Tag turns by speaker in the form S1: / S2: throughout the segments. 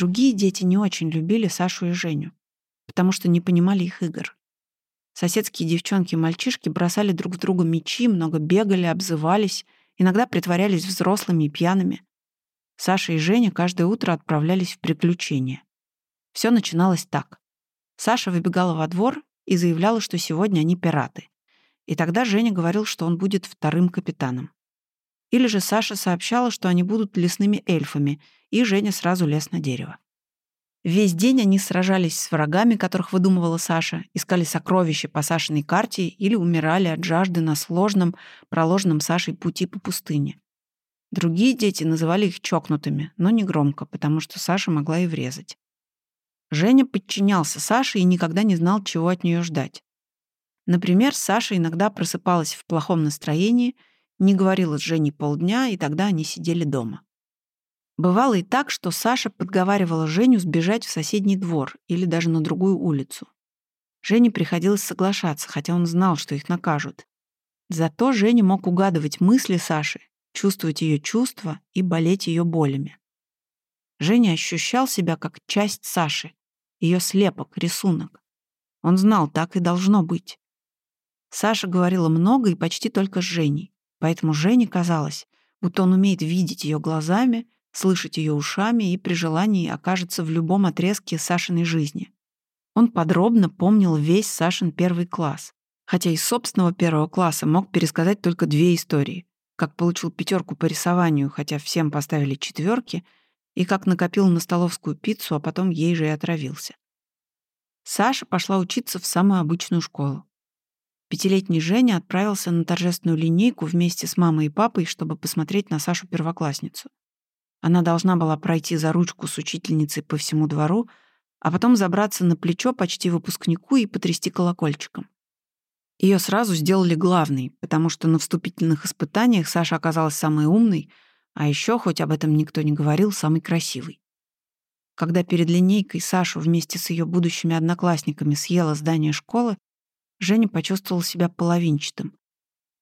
S1: другие дети не очень любили Сашу и Женю, потому что не понимали их игр. Соседские девчонки и мальчишки бросали друг в друга мячи, много бегали, обзывались, иногда притворялись взрослыми и пьяными. Саша и Женя каждое утро отправлялись в приключения. Все начиналось так. Саша выбегала во двор и заявляла, что сегодня они пираты. И тогда Женя говорил, что он будет вторым капитаном. Или же Саша сообщала, что они будут лесными эльфами, и Женя сразу лез на дерево. Весь день они сражались с врагами, которых выдумывала Саша, искали сокровища по Сашиной карте или умирали от жажды на сложном, проложенном Сашей пути по пустыне. Другие дети называли их чокнутыми, но не громко, потому что Саша могла и врезать. Женя подчинялся Саше и никогда не знал, чего от нее ждать. Например, Саша иногда просыпалась в плохом настроении, не говорила с Женей полдня, и тогда они сидели дома. Бывало и так, что Саша подговаривала Женю сбежать в соседний двор или даже на другую улицу. Жене приходилось соглашаться, хотя он знал, что их накажут. Зато Женя мог угадывать мысли Саши, чувствовать ее чувства и болеть ее болями. Женя ощущал себя как часть Саши, ее слепок, рисунок. Он знал, так и должно быть. Саша говорила много и почти только с Женей, поэтому Жене казалось, будто он умеет видеть ее глазами слышать ее ушами и при желании окажется в любом отрезке Сашиной жизни. Он подробно помнил весь Сашин первый класс, хотя из собственного первого класса мог пересказать только две истории. Как получил пятерку по рисованию, хотя всем поставили четверки, и как накопил на столовскую пиццу, а потом ей же и отравился. Саша пошла учиться в самую обычную школу. Пятилетний Женя отправился на торжественную линейку вместе с мамой и папой, чтобы посмотреть на Сашу-первоклассницу. Она должна была пройти за ручку с учительницей по всему двору, а потом забраться на плечо почти выпускнику и потрясти колокольчиком. Ее сразу сделали главной, потому что на вступительных испытаниях Саша оказалась самой умной, а еще, хоть об этом никто не говорил, самой красивой. Когда перед линейкой Сашу вместе с ее будущими одноклассниками съела здание школы, Женя почувствовал себя половинчатым.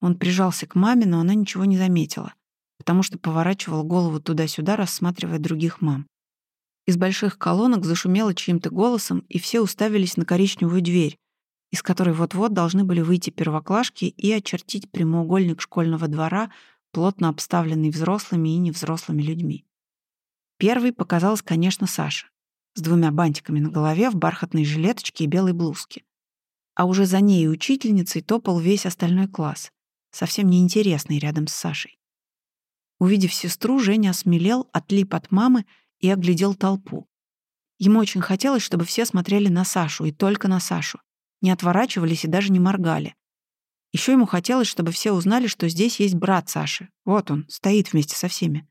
S1: Он прижался к маме, но она ничего не заметила потому что поворачивал голову туда-сюда, рассматривая других мам. Из больших колонок зашумело чьим-то голосом, и все уставились на коричневую дверь, из которой вот-вот должны были выйти первоклашки и очертить прямоугольник школьного двора, плотно обставленный взрослыми и невзрослыми людьми. Первый показалась, конечно, Саша, с двумя бантиками на голове, в бархатной жилеточке и белой блузке. А уже за ней и учительницей топал весь остальной класс, совсем неинтересный рядом с Сашей. Увидев сестру, Женя осмелел, отлип от мамы и оглядел толпу. Ему очень хотелось, чтобы все смотрели на Сашу, и только на Сашу. Не отворачивались и даже не моргали. Еще ему хотелось, чтобы все узнали, что здесь есть брат Саши. Вот он, стоит вместе со всеми.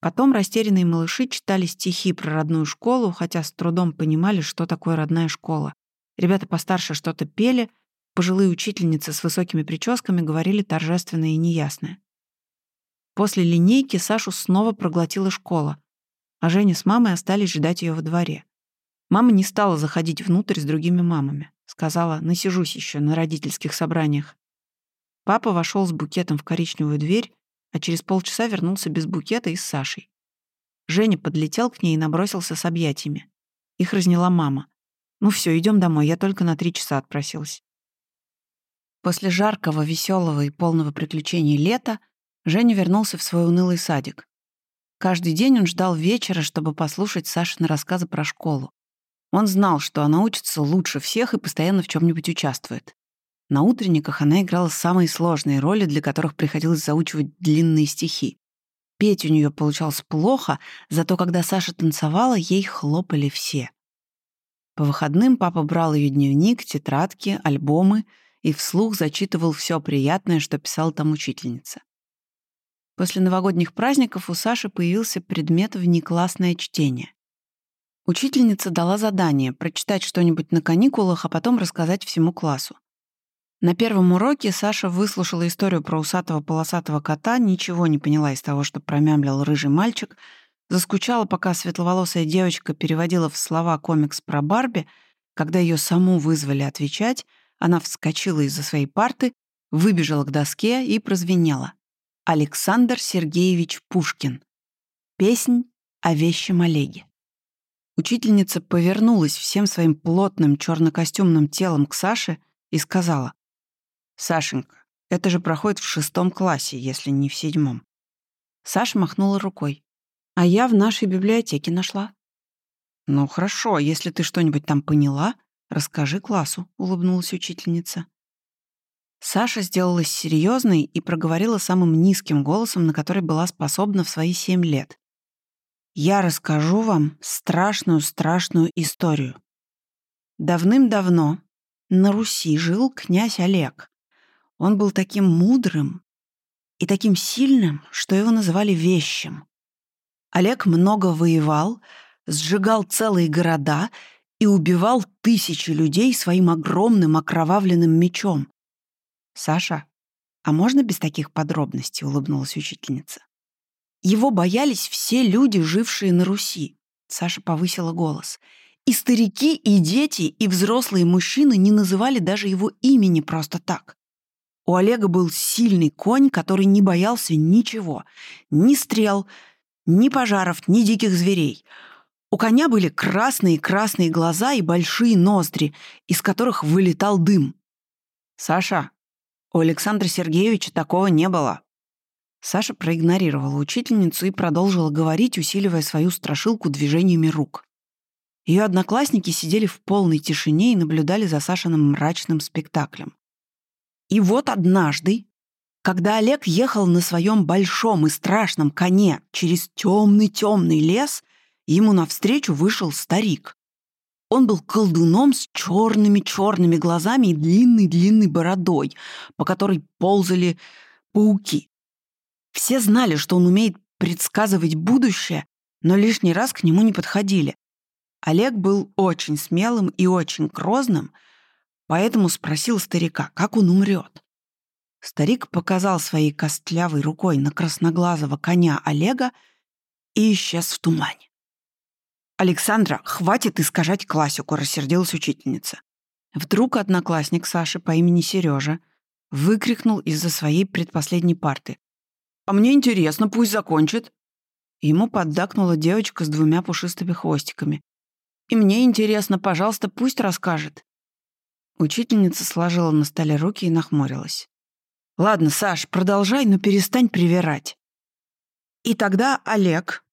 S1: Потом растерянные малыши читали стихи про родную школу, хотя с трудом понимали, что такое родная школа. Ребята постарше что-то пели, пожилые учительницы с высокими прическами говорили торжественное и неясное. После линейки Сашу снова проглотила школа, а Женя с мамой остались ждать ее во дворе. Мама не стала заходить внутрь с другими мамами. Сказала, насижусь еще на родительских собраниях. Папа вошел с букетом в коричневую дверь, а через полчаса вернулся без букета и с Сашей. Женя подлетел к ней и набросился с объятиями. Их разняла мама. «Ну все, идем домой, я только на три часа отпросилась». После жаркого, веселого и полного приключений лета Женя вернулся в свой унылый садик. Каждый день он ждал вечера, чтобы послушать Сашины рассказы про школу. Он знал, что она учится лучше всех и постоянно в чем нибудь участвует. На утренниках она играла самые сложные роли, для которых приходилось заучивать длинные стихи. Петь у нее получалось плохо, зато когда Саша танцевала, ей хлопали все. По выходным папа брал ее дневник, тетрадки, альбомы и вслух зачитывал все приятное, что писала там учительница. После новогодних праздников у Саши появился предмет внеклассное чтение. Учительница дала задание прочитать что-нибудь на каникулах, а потом рассказать всему классу. На первом уроке Саша выслушала историю про усатого полосатого кота, ничего не поняла из того, что промямлил рыжий мальчик, заскучала, пока светловолосая девочка переводила в слова комикс про Барби. Когда ее саму вызвали отвечать, она вскочила из-за своей парты, выбежала к доске и прозвенела. Александр Сергеевич Пушкин. Песнь о вещем Олеге. Учительница повернулась всем своим плотным чернокостюмным телом к Саше и сказала. «Сашенька, это же проходит в шестом классе, если не в седьмом». Саша махнула рукой. «А я в нашей библиотеке нашла». «Ну хорошо, если ты что-нибудь там поняла, расскажи классу», — улыбнулась учительница. Саша сделалась серьезной и проговорила самым низким голосом, на который была способна в свои семь лет. Я расскажу вам страшную-страшную историю. Давным-давно на Руси жил князь Олег. Он был таким мудрым и таким сильным, что его называли вещим. Олег много воевал, сжигал целые города и убивал тысячи людей своим огромным окровавленным мечом. «Саша, а можно без таких подробностей?» — улыбнулась учительница. Его боялись все люди, жившие на Руси. Саша повысила голос. И старики, и дети, и взрослые мужчины не называли даже его имени просто так. У Олега был сильный конь, который не боялся ничего. Ни стрел, ни пожаров, ни диких зверей. У коня были красные-красные глаза и большие ноздри, из которых вылетал дым. «Саша, у Александра Сергеевича такого не было», Саша проигнорировала учительницу и продолжила говорить, усиливая свою страшилку движениями рук. Ее одноклассники сидели в полной тишине и наблюдали за Сашиным мрачным спектаклем. И вот однажды, когда Олег ехал на своем большом и страшном коне через темный-темный лес, ему навстречу вышел старик. Он был колдуном с черными-черными глазами и длинной-длинной бородой, по которой ползали пауки. Все знали, что он умеет предсказывать будущее, но лишний раз к нему не подходили. Олег был очень смелым и очень грозным, поэтому спросил старика, как он умрет. Старик показал своей костлявой рукой на красноглазого коня Олега и исчез в тумане. «Александра, хватит искажать классику», — рассердилась учительница. Вдруг одноклассник Саши по имени Сережа выкрикнул из-за своей предпоследней парты. «А мне интересно, пусть закончит». Ему поддакнула девочка с двумя пушистыми хвостиками. «И мне интересно, пожалуйста, пусть расскажет». Учительница сложила на столе руки и нахмурилась. «Ладно, Саш, продолжай, но перестань привирать». И тогда Олег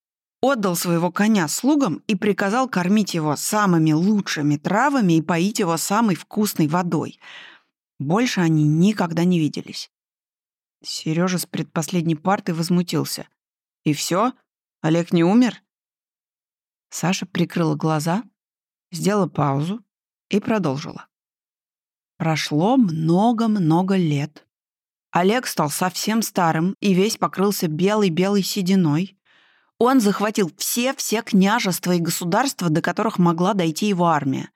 S1: отдал своего коня слугам и приказал кормить его самыми лучшими травами и поить его самой вкусной водой. Больше они никогда не виделись. Сережа с предпоследней парты возмутился. «И все? Олег не умер?» Саша прикрыла глаза, сделала паузу и продолжила. Прошло много-много лет. Олег стал совсем старым и весь покрылся белой-белой сединой. Он захватил все-все княжества и государства, до которых могла дойти его армия,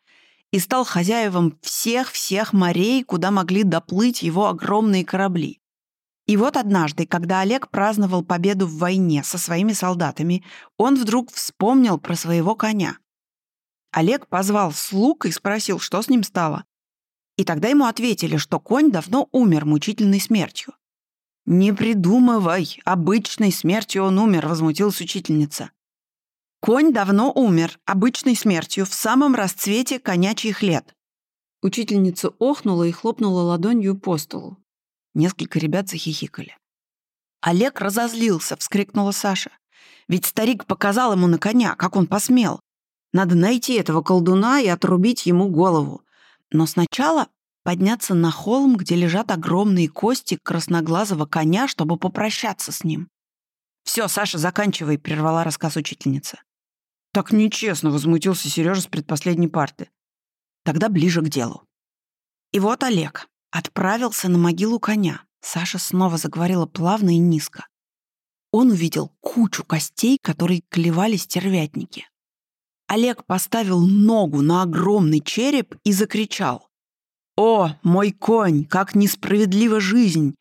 S1: и стал хозяевом всех-всех морей, куда могли доплыть его огромные корабли. И вот однажды, когда Олег праздновал победу в войне со своими солдатами, он вдруг вспомнил про своего коня. Олег позвал слуг и спросил, что с ним стало. И тогда ему ответили, что конь давно умер мучительной смертью. «Не придумывай, обычной смертью он умер», — возмутилась учительница. «Конь давно умер, обычной смертью, в самом расцвете конячьих лет». Учительница охнула и хлопнула ладонью по столу. Несколько ребят захихикали. Олег разозлился, вскрикнула Саша. Ведь старик показал ему на коня, как он посмел. Надо найти этого колдуна и отрубить ему голову. Но сначала подняться на холм, где лежат огромные кости красноглазого коня, чтобы попрощаться с ним. «Все, Саша, заканчивай», — прервала рассказ учительница. «Так нечестно», — возмутился Сережа с предпоследней парты. Тогда ближе к делу. И вот Олег, Отправился на могилу коня. Саша снова заговорила плавно и низко. Он увидел кучу костей, которые клевали стервятники. Олег поставил ногу на огромный череп и закричал. «О, мой конь, как несправедлива жизнь!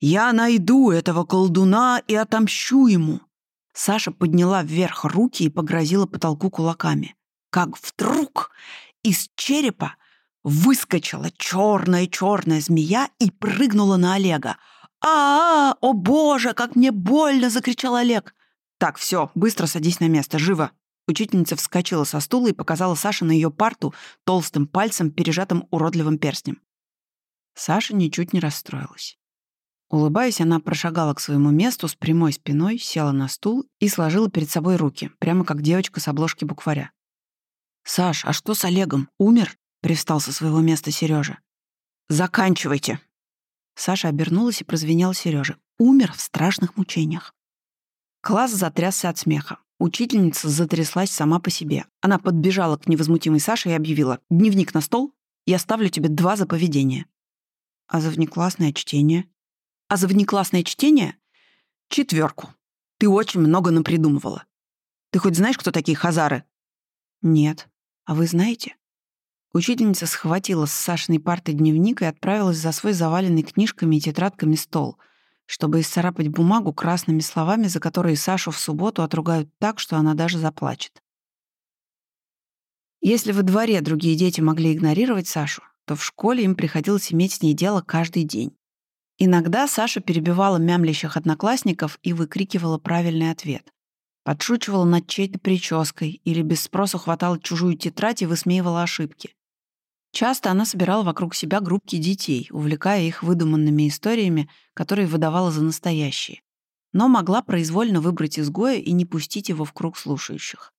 S1: Я найду этого колдуна и отомщу ему!» Саша подняла вверх руки и погрозила потолку кулаками. Как вдруг из черепа Выскочила черная-черная змея и прыгнула на Олега. а, -а, -а О боже, как мне больно!» — закричал Олег. «Так, все, быстро садись на место, живо!» Учительница вскочила со стула и показала Саше на ее парту толстым пальцем, пережатым уродливым перстнем. Саша ничуть не расстроилась. Улыбаясь, она прошагала к своему месту с прямой спиной, села на стул и сложила перед собой руки, прямо как девочка с обложки букваря. «Саш, а что с Олегом? Умер?» — привстал со своего места Сережа. «Заканчивайте!» Саша обернулась и прозвенел Сережа. Умер в страшных мучениях. Класс затрясся от смеха. Учительница затряслась сама по себе. Она подбежала к невозмутимой Саше и объявила «Дневник на стол, я ставлю тебе два за поведение». «А за внеклассное чтение?» А за внеклассное чтение — четверку. Ты очень много напридумывала. Ты хоть знаешь, кто такие хазары? Нет. А вы знаете? Учительница схватила с Сашиной парты дневник и отправилась за свой заваленный книжками и тетрадками стол, чтобы исцарапать бумагу красными словами, за которые Сашу в субботу отругают так, что она даже заплачет. Если во дворе другие дети могли игнорировать Сашу, то в школе им приходилось иметь с ней дело каждый день. Иногда Саша перебивала мямлящих одноклассников и выкрикивала правильный ответ. Подшучивала над чьей-то прической или без спроса хватала чужую тетрадь и высмеивала ошибки. Часто она собирала вокруг себя группки детей, увлекая их выдуманными историями, которые выдавала за настоящие. Но могла произвольно выбрать изгоя и не пустить его в круг слушающих.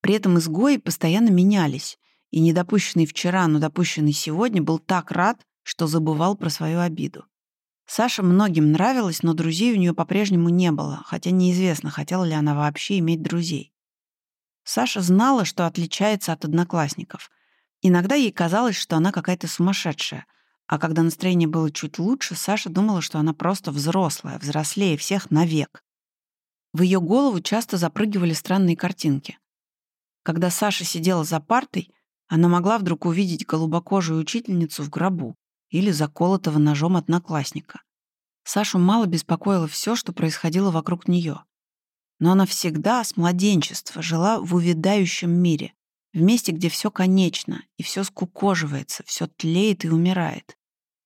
S1: При этом изгои постоянно менялись, и недопущенный вчера, но допущенный сегодня был так рад, что забывал про свою обиду. Саша многим нравилась, но друзей у нее по-прежнему не было, хотя неизвестно, хотела ли она вообще иметь друзей. Саша знала, что отличается от одноклассников. Иногда ей казалось, что она какая-то сумасшедшая, а когда настроение было чуть лучше, Саша думала, что она просто взрослая, взрослее всех навек. В ее голову часто запрыгивали странные картинки. Когда Саша сидела за партой, она могла вдруг увидеть голубокожую учительницу в гробу или заколотого ножом одноклассника. Сашу мало беспокоило все, что происходило вокруг нее. Но она всегда с младенчества жила в увядающем мире, в месте, где все конечно, и все скукоживается, все тлеет и умирает.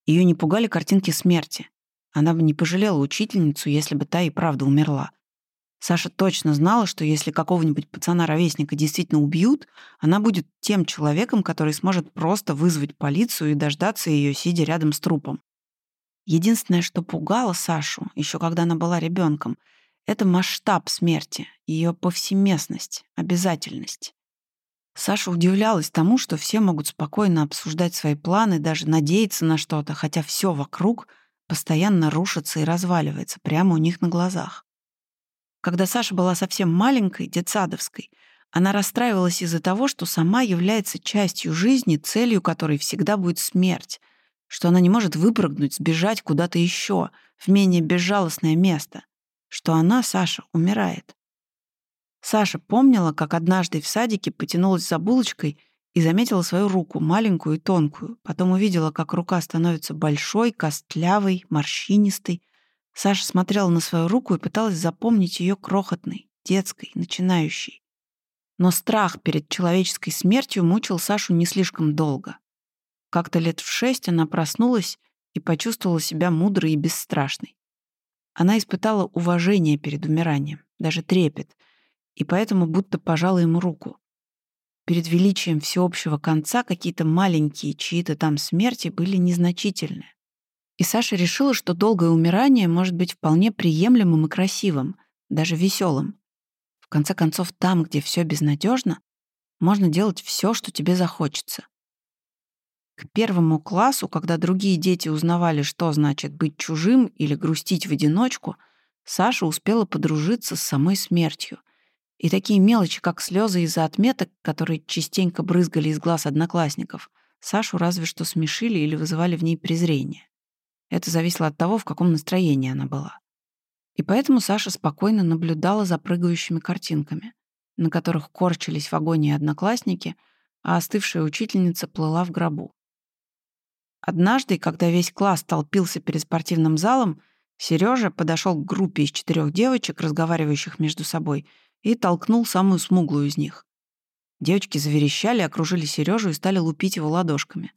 S1: Ее не пугали картинки смерти. Она бы не пожалела учительницу, если бы та и правда умерла. Саша точно знала, что если какого-нибудь пацана-ровесника действительно убьют, она будет тем человеком, который сможет просто вызвать полицию и дождаться ее, сидя рядом с трупом. Единственное, что пугало Сашу, еще когда она была ребенком, это масштаб смерти, ее повсеместность, обязательность. Саша удивлялась тому, что все могут спокойно обсуждать свои планы, даже надеяться на что-то, хотя все вокруг постоянно рушится и разваливается прямо у них на глазах. Когда Саша была совсем маленькой, детсадовской, она расстраивалась из-за того, что сама является частью жизни, целью которой всегда будет смерть, что она не может выпрыгнуть, сбежать куда-то еще, в менее безжалостное место, что она, Саша, умирает. Саша помнила, как однажды в садике потянулась за булочкой и заметила свою руку, маленькую и тонкую. Потом увидела, как рука становится большой, костлявой, морщинистой, Саша смотрела на свою руку и пыталась запомнить ее крохотной, детской, начинающей. Но страх перед человеческой смертью мучил Сашу не слишком долго. Как-то лет в шесть она проснулась и почувствовала себя мудрой и бесстрашной. Она испытала уважение перед умиранием, даже трепет, и поэтому будто пожала ему руку. Перед величием всеобщего конца какие-то маленькие чьи-то там смерти были незначительны. И Саша решила, что долгое умирание может быть вполне приемлемым и красивым, даже веселым. В конце концов, там, где все безнадежно, можно делать все, что тебе захочется. К первому классу, когда другие дети узнавали, что значит быть чужим или грустить в одиночку, Саша успела подружиться с самой смертью. И такие мелочи, как слезы из-за отметок, которые частенько брызгали из глаз одноклассников, Сашу разве что смешили или вызывали в ней презрение. Это зависело от того, в каком настроении она была. И поэтому Саша спокойно наблюдала за прыгающими картинками, на которых корчились в агонии одноклассники, а остывшая учительница плыла в гробу. Однажды, когда весь класс толпился перед спортивным залом, Сережа подошел к группе из четырех девочек, разговаривающих между собой, и толкнул самую смуглую из них. Девочки заверещали, окружили Сережу и стали лупить его ладошками.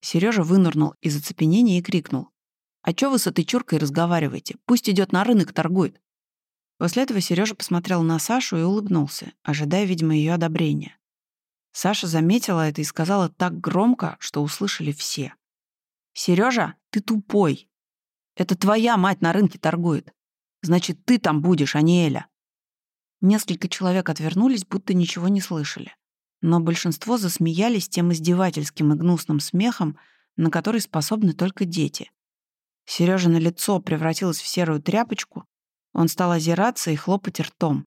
S1: Сережа вынырнул из оцепенения и крикнул. А чё вы с этой чуркой разговариваете? Пусть идет на рынок торгует. После этого Сережа посмотрел на Сашу и улыбнулся, ожидая, видимо, ее одобрения. Саша заметила это и сказала так громко, что услышали все. «Сережа, ты тупой. Это твоя мать на рынке торгует. Значит, ты там будешь, а не Эля». Несколько человек отвернулись, будто ничего не слышали. Но большинство засмеялись тем издевательским и гнусным смехом, на который способны только дети. Сережа на лицо превратилось в серую тряпочку, он стал озираться и хлопать ртом.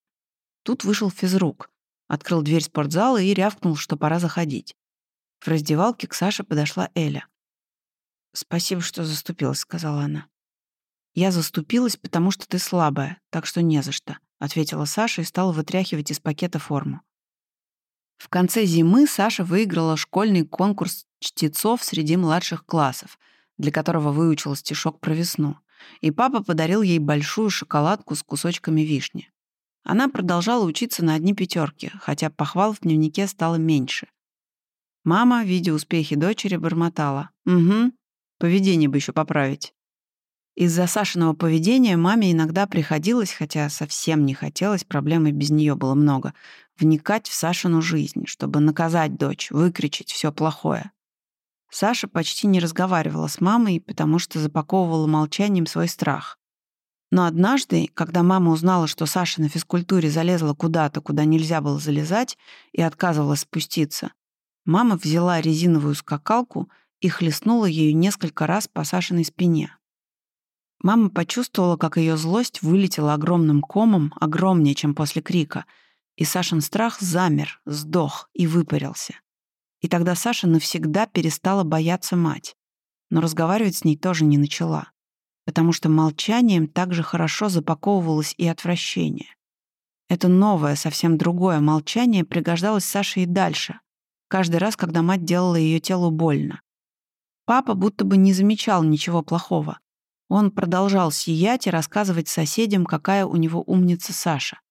S1: Тут вышел физрук, открыл дверь спортзала и рявкнул, что пора заходить. В раздевалке к Саше подошла Эля. «Спасибо, что заступилась», — сказала она. «Я заступилась, потому что ты слабая, так что не за что», — ответила Саша и стала вытряхивать из пакета форму. В конце зимы Саша выиграла школьный конкурс чтецов среди младших классов, для которого выучила стишок про весну и папа подарил ей большую шоколадку с кусочками вишни. Она продолжала учиться на одни пятерки, хотя похвал в дневнике стало меньше. Мама, видя успехи дочери, бормотала. «Угу, поведение бы еще поправить». Из-за Сашиного поведения маме иногда приходилось, хотя совсем не хотелось, проблемы без нее было много, вникать в Сашину жизнь, чтобы наказать дочь, выкричить все плохое. Саша почти не разговаривала с мамой, потому что запаковывала молчанием свой страх. Но однажды, когда мама узнала, что Саша на физкультуре залезла куда-то, куда нельзя было залезать, и отказывалась спуститься, мама взяла резиновую скакалку и хлестнула ею несколько раз по Сашиной спине. Мама почувствовала, как ее злость вылетела огромным комом, огромнее, чем после крика, и Сашин страх замер, сдох и выпарился. И тогда Саша навсегда перестала бояться мать. Но разговаривать с ней тоже не начала, потому что молчанием также хорошо запаковывалось и отвращение. Это новое, совсем другое молчание пригождалось Саше и дальше, каждый раз, когда мать делала ее телу больно. Папа будто бы не замечал ничего плохого. Он продолжал сиять и рассказывать соседям, какая у него умница Саша.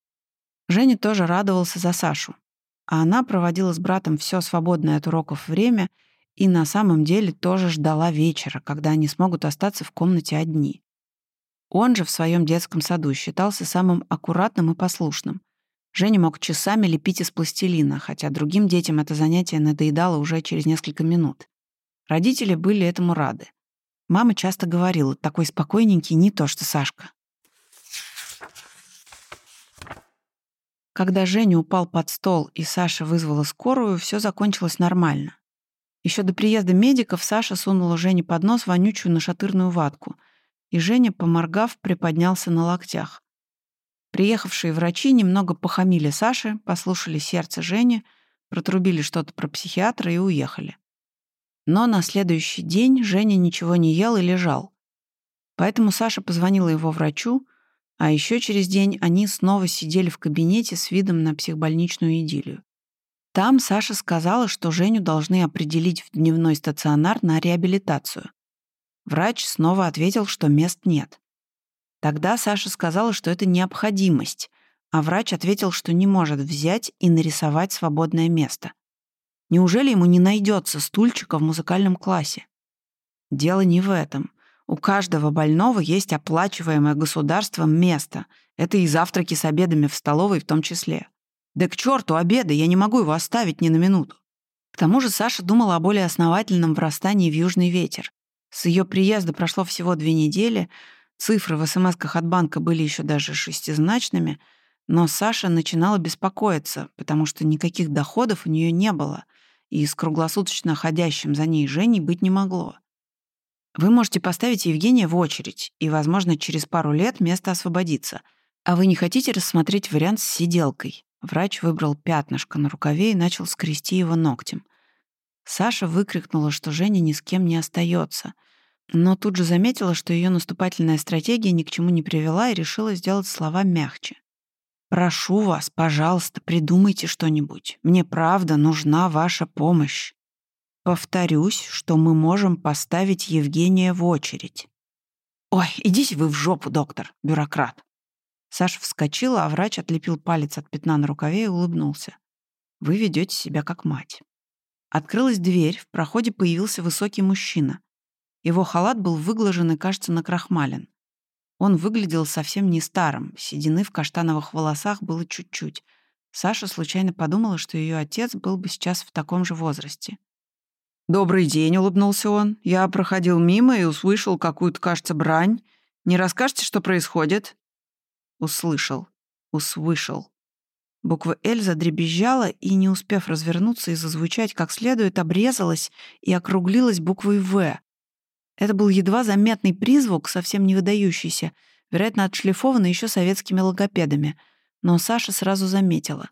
S1: Женя тоже радовался за Сашу а она проводила с братом все свободное от уроков время и на самом деле тоже ждала вечера, когда они смогут остаться в комнате одни. Он же в своем детском саду считался самым аккуратным и послушным. Женя мог часами лепить из пластилина, хотя другим детям это занятие надоедало уже через несколько минут. Родители были этому рады. Мама часто говорила, такой спокойненький не то что Сашка. Когда Женя упал под стол и Саша вызвала скорую, все закончилось нормально. Еще до приезда медиков Саша сунула Жене под нос вонючую нашатырную ватку, и Женя, поморгав, приподнялся на локтях. Приехавшие врачи немного похамили Саше, послушали сердце Жени, протрубили что-то про психиатра и уехали. Но на следующий день Женя ничего не ел и лежал. Поэтому Саша позвонила его врачу, а еще через день они снова сидели в кабинете с видом на психбольничную идиллию. Там Саша сказала, что Женю должны определить в дневной стационар на реабилитацию. Врач снова ответил, что мест нет. Тогда Саша сказала, что это необходимость, а врач ответил, что не может взять и нарисовать свободное место. Неужели ему не найдется стульчика в музыкальном классе? Дело не в этом. У каждого больного есть оплачиваемое государством место. Это и завтраки с обедами в столовой в том числе. Да к черту обеды, я не могу его оставить ни на минуту. К тому же Саша думала о более основательном врастании в южный ветер. С ее приезда прошло всего две недели, цифры в смс-ках от банка были еще даже шестизначными, но Саша начинала беспокоиться, потому что никаких доходов у нее не было, и с круглосуточно ходящим за ней Женей быть не могло. Вы можете поставить Евгения в очередь, и, возможно, через пару лет место освободится. А вы не хотите рассмотреть вариант с сиделкой? Врач выбрал пятнышко на рукаве и начал скрести его ногтем. Саша выкрикнула, что Женя ни с кем не остается, но тут же заметила, что ее наступательная стратегия ни к чему не привела и решила сделать слова мягче. «Прошу вас, пожалуйста, придумайте что-нибудь. Мне правда нужна ваша помощь». Повторюсь, что мы можем поставить Евгения в очередь. Ой, идите вы в жопу, доктор, бюрократ. Саша вскочила, а врач отлепил палец от пятна на рукаве и улыбнулся. Вы ведете себя как мать. Открылась дверь, в проходе появился высокий мужчина. Его халат был выглажен и, кажется, накрахмален. Он выглядел совсем не старым, седины в каштановых волосах было чуть-чуть. Саша случайно подумала, что ее отец был бы сейчас в таком же возрасте. «Добрый день», — улыбнулся он. «Я проходил мимо и услышал какую-то, кажется, брань. Не расскажете, что происходит?» Услышал. Услышал. Буква «Л» задребезжала и, не успев развернуться и зазвучать как следует, обрезалась и округлилась буквой «В». Это был едва заметный призвук, совсем не выдающийся, вероятно, отшлифованный еще советскими логопедами, но Саша сразу заметила.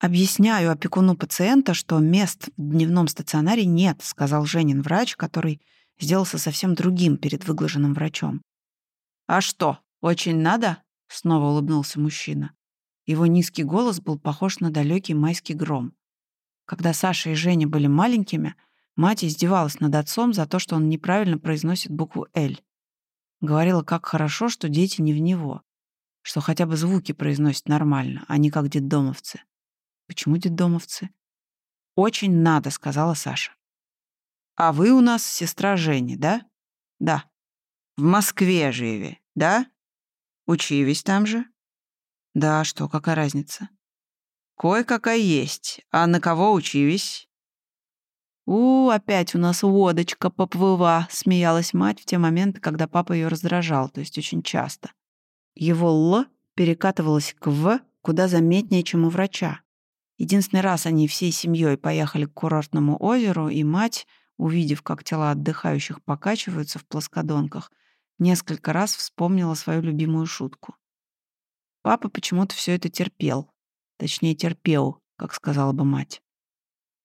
S1: «Объясняю опекуну пациента, что мест в дневном стационаре нет», сказал Женин врач, который сделался совсем другим перед выглаженным врачом. «А что, очень надо?» — снова улыбнулся мужчина. Его низкий голос был похож на далекий майский гром. Когда Саша и Женя были маленькими, мать издевалась над отцом за то, что он неправильно произносит букву «Л». Говорила, как хорошо, что дети не в него, что хотя бы звуки произносят нормально, а не как детдомовцы. Почему детдомовцы? «Очень надо», — сказала Саша. «А вы у нас сестра Жени, да?» «Да». «В Москве живи, да? Учивись там же?» Да, что, какая разница? Кое-какая есть. А на кого учились? «У, опять у нас водочка поплыва», — смеялась мать в те моменты, когда папа ее раздражал, то есть очень часто. Его «л» перекатывалось к «в» куда заметнее, чем у врача. Единственный раз они всей семьей поехали к курортному озеру, и мать, увидев, как тела отдыхающих покачиваются в плоскодонках, несколько раз вспомнила свою любимую шутку. Папа почему-то все это терпел. Точнее, терпел, как сказала бы мать.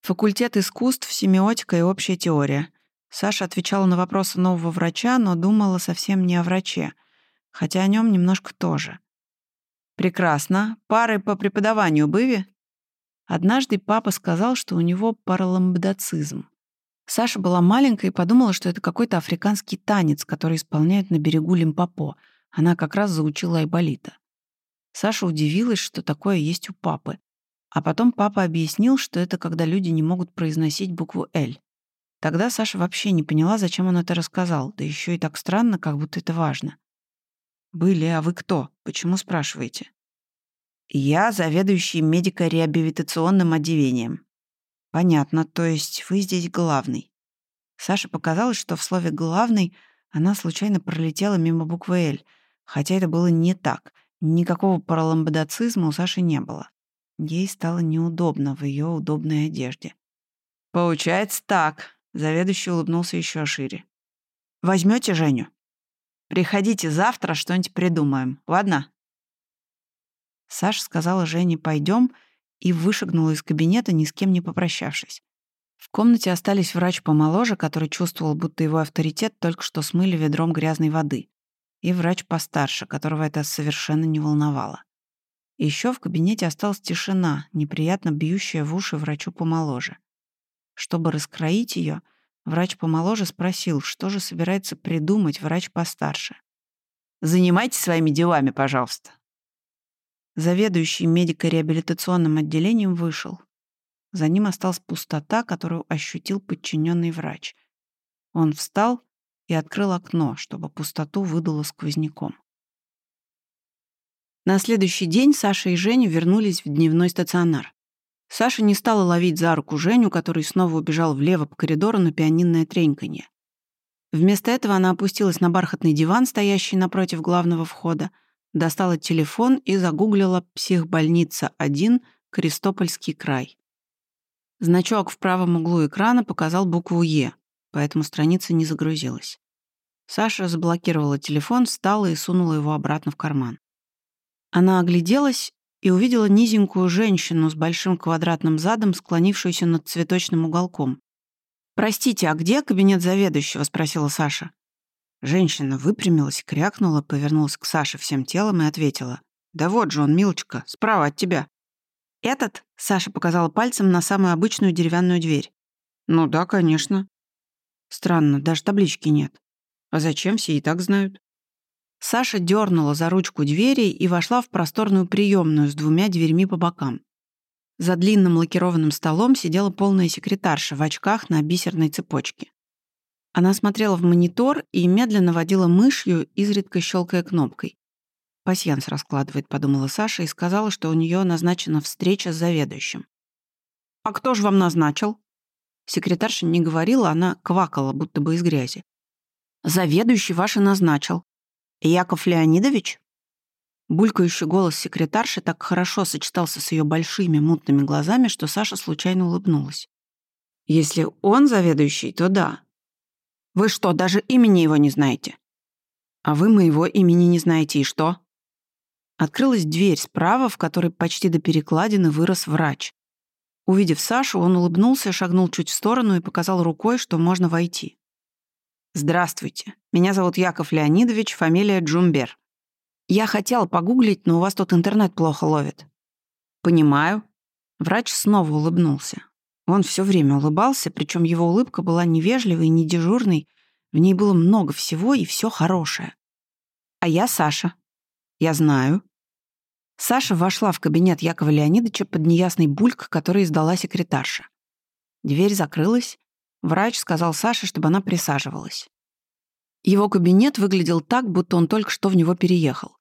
S1: Факультет искусств, семиотика и общая теория. Саша отвечала на вопросы нового врача, но думала совсем не о враче, хотя о нем немножко тоже. «Прекрасно. Пары по преподаванию были?» Однажды папа сказал, что у него параламбдацизм. Саша была маленькая и подумала, что это какой-то африканский танец, который исполняют на берегу Лимпопо. Она как раз заучила Айболита. Саша удивилась, что такое есть у папы. А потом папа объяснил, что это когда люди не могут произносить букву «Л». Тогда Саша вообще не поняла, зачем он это рассказал, да еще и так странно, как будто это важно. «Были, а вы кто? Почему спрашиваете?» «Я заведующий медико-реабилитационным отделением». «Понятно, то есть вы здесь главный». Саше показалось, что в слове «главный» она случайно пролетела мимо буквы «Л», хотя это было не так. Никакого параламбодацизма у Саши не было. Ей стало неудобно в ее удобной одежде. «Получается так», — заведующий улыбнулся еще шире. Возьмете Женю? Приходите завтра, что-нибудь придумаем, ладно?» Саша сказала Жене «пойдем» и вышагнула из кабинета, ни с кем не попрощавшись. В комнате остались врач помоложе, который чувствовал, будто его авторитет только что смыли ведром грязной воды и врач постарше, которого это совершенно не волновало. Еще в кабинете осталась тишина, неприятно бьющая в уши врачу помоложе. Чтобы раскроить ее, врач помоложе спросил, что же собирается придумать врач постарше. «Занимайтесь своими делами, пожалуйста». Заведующий медико-реабилитационным отделением вышел. За ним осталась пустота, которую ощутил подчиненный врач. Он встал и открыл окно, чтобы пустоту выдуло сквозняком. На следующий день Саша и Женя вернулись в дневной стационар. Саша не стала ловить за руку Женю, который снова убежал влево по коридору на пианинное треньканье. Вместо этого она опустилась на бархатный диван, стоящий напротив главного входа, достала телефон и загуглила «Психбольница 1. Крестопольский край». Значок в правом углу экрана показал букву «Е», поэтому страница не загрузилась. Саша заблокировала телефон, встала и сунула его обратно в карман. Она огляделась и увидела низенькую женщину с большим квадратным задом, склонившуюся над цветочным уголком. «Простите, а где кабинет заведующего?» — спросила Саша. Женщина выпрямилась, крякнула, повернулась к Саше всем телом и ответила. «Да вот же он, милочка, справа от тебя». «Этот?» — Саша показала пальцем на самую обычную деревянную дверь. «Ну да, конечно». «Странно, даже таблички нет. А зачем, все и так знают. Саша дернула за ручку двери и вошла в просторную приемную с двумя дверьми по бокам. За длинным лакированным столом сидела полная секретарша в очках на бисерной цепочке. Она смотрела в монитор и медленно водила мышью, изредка щелкая кнопкой. «Пасьянс раскладывает», — подумала Саша и сказала, что у нее назначена встреча с заведующим. «А кто же вам назначил?» Секретарша не говорила, она квакала, будто бы из грязи. «Заведующий ваш и назначил. Яков Леонидович?» Булькающий голос секретарши так хорошо сочетался с ее большими мутными глазами, что Саша случайно улыбнулась. «Если он заведующий, то да. Вы что, даже имени его не знаете?» «А вы моего имени не знаете, и что?» Открылась дверь справа, в которой почти до перекладины вырос врач. Увидев Сашу, он улыбнулся, шагнул чуть в сторону и показал рукой, что можно войти. «Здравствуйте. Меня зовут Яков Леонидович, фамилия Джумбер. Я хотел погуглить, но у вас тут интернет плохо ловит». «Понимаю». Врач снова улыбнулся. Он все время улыбался, причем его улыбка была невежливой и не в ней было много всего и все хорошее. «А я Саша». «Я знаю». Саша вошла в кабинет Якова Леонидовича под неясный бульк, который издала секретарша. Дверь закрылась. Врач сказал Саше, чтобы она присаживалась. Его кабинет выглядел так, будто он только что в него переехал.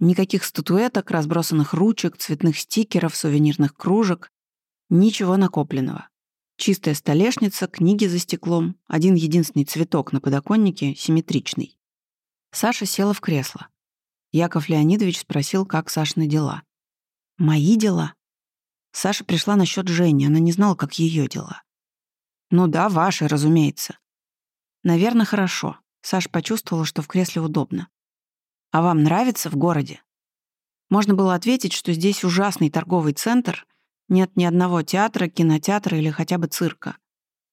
S1: Никаких статуэток, разбросанных ручек, цветных стикеров, сувенирных кружек. Ничего накопленного. Чистая столешница, книги за стеклом, один единственный цветок на подоконнике, симметричный. Саша села в кресло. Яков Леонидович спросил, как Сашины дела. «Мои дела?» Саша пришла насчет Жени, она не знала, как ее дела. «Ну да, ваши, разумеется». «Наверное, хорошо». Саша почувствовала, что в кресле удобно. «А вам нравится в городе?» Можно было ответить, что здесь ужасный торговый центр, нет ни одного театра, кинотеатра или хотя бы цирка.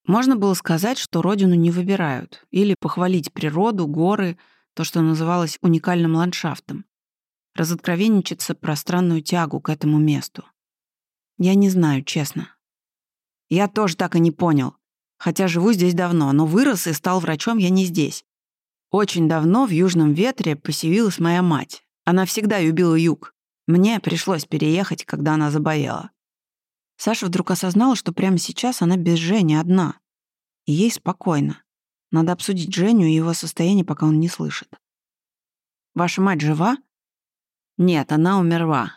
S1: Можно было сказать, что родину не выбирают, или похвалить природу, горы — то, что называлось уникальным ландшафтом, разоткровенничаться про странную тягу к этому месту. Я не знаю, честно. Я тоже так и не понял. Хотя живу здесь давно, но вырос и стал врачом я не здесь. Очень давно в Южном ветре поселилась моя мать. Она всегда любила юг. Мне пришлось переехать, когда она заболела. Саша вдруг осознала, что прямо сейчас она без Жени одна. И ей спокойно. Надо обсудить Женю и его состояние, пока он не слышит. «Ваша мать жива?» «Нет, она умерла».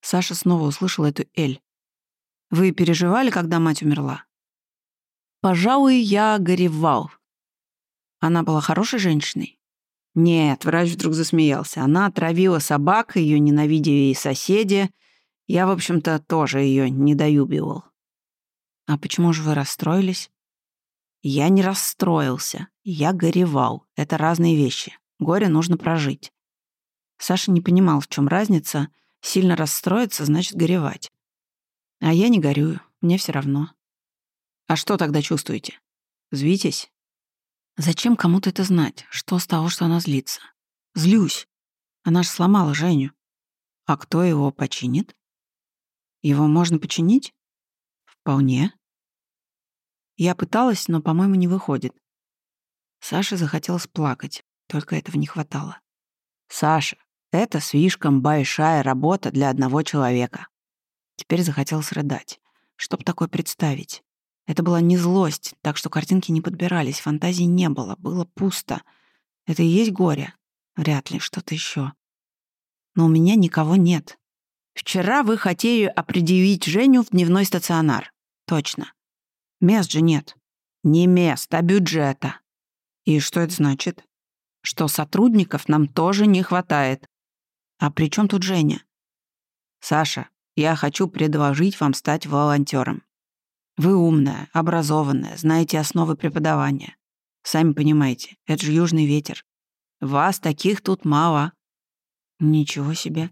S1: Саша снова услышала эту «эль». «Вы переживали, когда мать умерла?» «Пожалуй, я горевал». «Она была хорошей женщиной?» «Нет», — врач вдруг засмеялся. «Она отравила собак, ее ненавидели и соседи. Я, в общем-то, тоже ее недоюбивал». «А почему же вы расстроились?» Я не расстроился, я горевал. Это разные вещи. Горе нужно прожить. Саша не понимал, в чем разница. Сильно расстроиться значит горевать. А я не горюю, мне все равно. А что тогда чувствуете? Злитесь? Зачем кому-то это знать? Что с того, что она злится? Злюсь. Она же сломала Женю. А кто его починит? Его можно починить? Вполне. Я пыталась, но, по-моему, не выходит. Саше захотелось плакать, только этого не хватало. «Саша, это слишком большая работа для одного человека». Теперь захотелось рыдать. Чтоб такое представить. Это была не злость, так что картинки не подбирались, фантазий не было, было пусто. Это и есть горе? Вряд ли, что-то еще. Но у меня никого нет. Вчера вы хотели определить Женю в дневной стационар. Точно. Мест же нет. Не мест, а бюджета. И что это значит? Что сотрудников нам тоже не хватает. А при чем тут Женя? Саша, я хочу предложить вам стать волонтером. Вы умная, образованная, знаете основы преподавания. Сами понимаете, это же южный ветер. Вас таких тут мало. Ничего себе.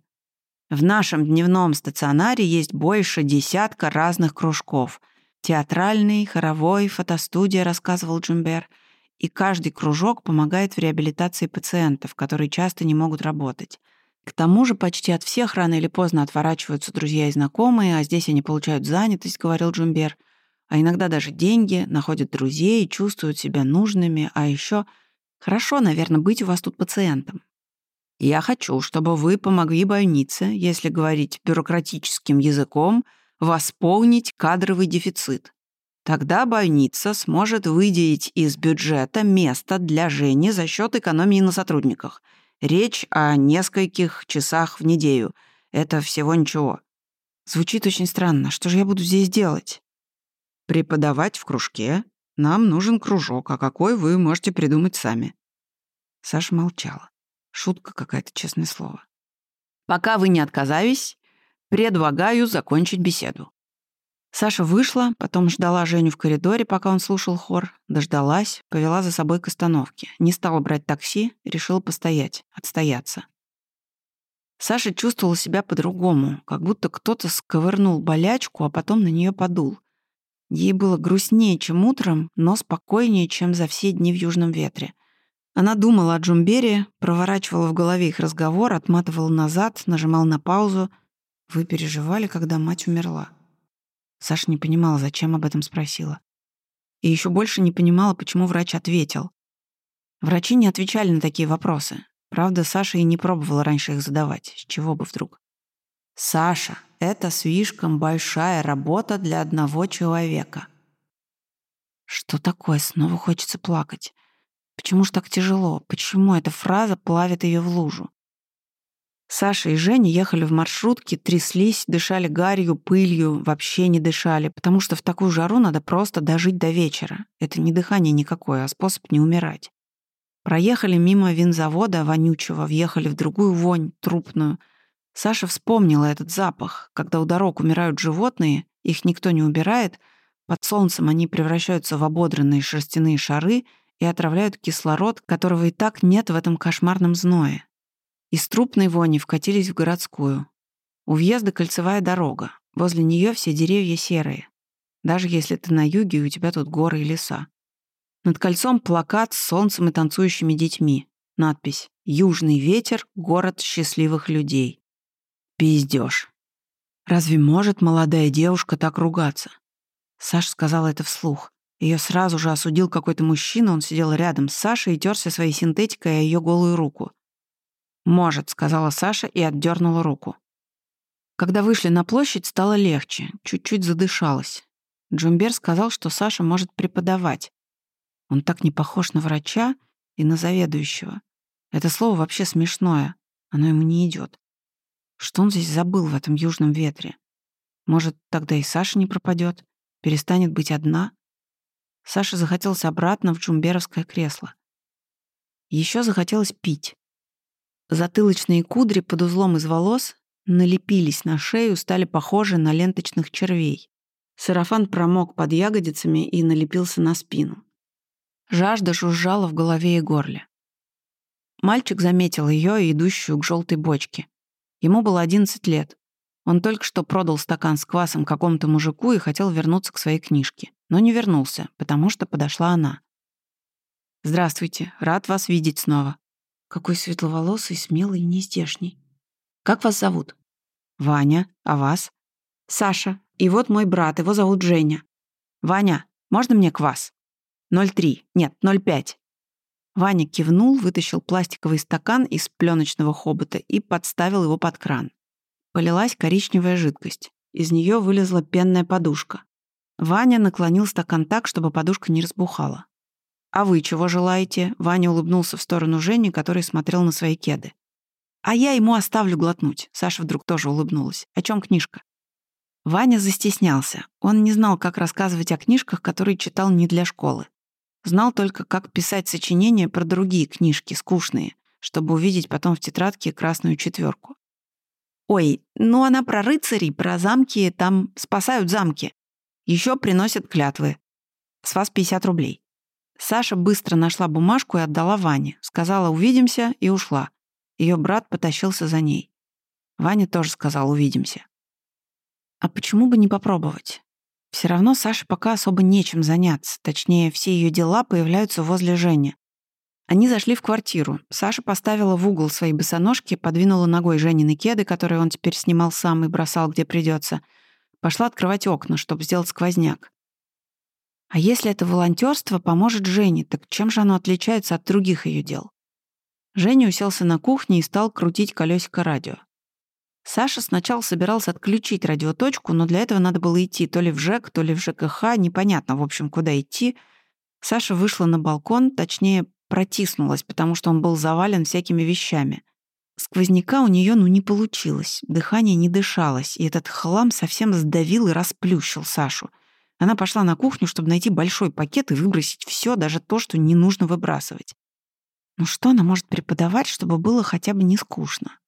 S1: В нашем дневном стационаре есть больше десятка разных кружков — Театральный, хоровой, фотостудия, рассказывал Джумбер. И каждый кружок помогает в реабилитации пациентов, которые часто не могут работать. К тому же почти от всех рано или поздно отворачиваются друзья и знакомые, а здесь они получают занятость, говорил Джумбер. А иногда даже деньги, находят друзей, чувствуют себя нужными, а еще хорошо, наверное, быть у вас тут пациентом. Я хочу, чтобы вы помогли больнице, если говорить бюрократическим языком — восполнить кадровый дефицит. Тогда больница сможет выделить из бюджета место для Жени за счет экономии на сотрудниках. Речь о нескольких часах в неделю. Это всего ничего. Звучит очень странно. Что же я буду здесь делать? Преподавать в кружке. Нам нужен кружок, а какой вы можете придумать сами. Саша молчала. Шутка какая-то, честное слово. Пока вы не отказались, предлагаю закончить беседу. Саша вышла, потом ждала Женю в коридоре, пока он слушал хор. Дождалась, повела за собой к остановке. Не стала брать такси, решила постоять, отстояться. Саша чувствовала себя по-другому, как будто кто-то сковырнул болячку, а потом на нее подул. Ей было грустнее, чем утром, но спокойнее, чем за все дни в Южном ветре. Она думала о Джумбере, проворачивала в голове их разговор, отматывала назад, нажимала на паузу. «Вы переживали, когда мать умерла?» Саша не понимала, зачем об этом спросила. И еще больше не понимала, почему врач ответил. Врачи не отвечали на такие вопросы. Правда, Саша и не пробовала раньше их задавать. С чего бы вдруг? «Саша, это слишком большая работа для одного человека». Что такое? Снова хочется плакать. Почему ж так тяжело? Почему эта фраза плавит ее в лужу? Саша и Женя ехали в маршрутке, тряслись, дышали гарью, пылью, вообще не дышали, потому что в такую жару надо просто дожить до вечера. Это не дыхание никакое, а способ не умирать. Проехали мимо винзавода вонючего, въехали в другую вонь, трупную. Саша вспомнила этот запах. Когда у дорог умирают животные, их никто не убирает, под солнцем они превращаются в ободранные шерстяные шары и отравляют кислород, которого и так нет в этом кошмарном зное. Из трупной вони вкатились в городскую. У въезда кольцевая дорога. Возле нее все деревья серые. Даже если ты на юге, у тебя тут горы и леса. Над кольцом плакат с солнцем и танцующими детьми. Надпись «Южный ветер. Город счастливых людей». Пиздёж. Разве может молодая девушка так ругаться? Саша сказала это вслух. Ее сразу же осудил какой-то мужчина, он сидел рядом с Сашей и терся своей синтетикой о ее голую руку. «Может», — сказала Саша и отдернула руку. Когда вышли на площадь, стало легче, чуть-чуть задышалась. Джумбер сказал, что Саша может преподавать. Он так не похож на врача и на заведующего. Это слово вообще смешное, оно ему не идет. Что он здесь забыл в этом южном ветре? Может, тогда и Саша не пропадет, перестанет быть одна? Саше захотелось обратно в джумберовское кресло. Еще захотелось пить. Затылочные кудри под узлом из волос налепились на шею, стали похожи на ленточных червей. Сарафан промок под ягодицами и налепился на спину. Жажда жужжала в голове и горле. Мальчик заметил ее, идущую к желтой бочке. Ему было 11 лет. Он только что продал стакан с квасом какому-то мужику и хотел вернуться к своей книжке. Но не вернулся, потому что подошла она. «Здравствуйте, рад вас видеть снова», какой светловолосый, смелый и нездешний. Как вас зовут? Ваня. А вас? Саша. И вот мой брат, его зовут Женя. Ваня, можно мне квас? 0,3. Нет, 0,5. Ваня кивнул, вытащил пластиковый стакан из пленочного хобота и подставил его под кран. Полилась коричневая жидкость. Из нее вылезла пенная подушка. Ваня наклонил стакан так, чтобы подушка не разбухала. «А вы чего желаете?» Ваня улыбнулся в сторону Жени, который смотрел на свои кеды. «А я ему оставлю глотнуть». Саша вдруг тоже улыбнулась. «О чем книжка?» Ваня застеснялся. Он не знал, как рассказывать о книжках, которые читал не для школы. Знал только, как писать сочинения про другие книжки, скучные, чтобы увидеть потом в тетрадке красную четверку. «Ой, ну она про рыцарей, про замки, там спасают замки. Еще приносят клятвы. С вас 50 рублей». Саша быстро нашла бумажку и отдала Ване. Сказала «увидимся» и ушла. Ее брат потащился за ней. Ваня тоже сказал «увидимся». А почему бы не попробовать? Все равно Саше пока особо нечем заняться. Точнее, все ее дела появляются возле Жени. Они зашли в квартиру. Саша поставила в угол свои босоножки, подвинула ногой Женины кеды, которые он теперь снимал сам и бросал, где придется. Пошла открывать окна, чтобы сделать сквозняк. А если это волонтерство поможет Жене, так чем же оно отличается от других ее дел? Женя уселся на кухне и стал крутить колесико радио. Саша сначала собирался отключить радиоточку, но для этого надо было идти то ли в ЖЭК, то ли в ЖКХ, непонятно, в общем, куда идти. Саша вышла на балкон, точнее, протиснулась, потому что он был завален всякими вещами. Сквозняка у нее ну не получилось, дыхание не дышалось, и этот хлам совсем сдавил и расплющил Сашу. Она пошла на кухню, чтобы найти большой пакет и выбросить все, даже то, что не нужно выбрасывать. Ну что она может преподавать, чтобы было хотя бы не скучно?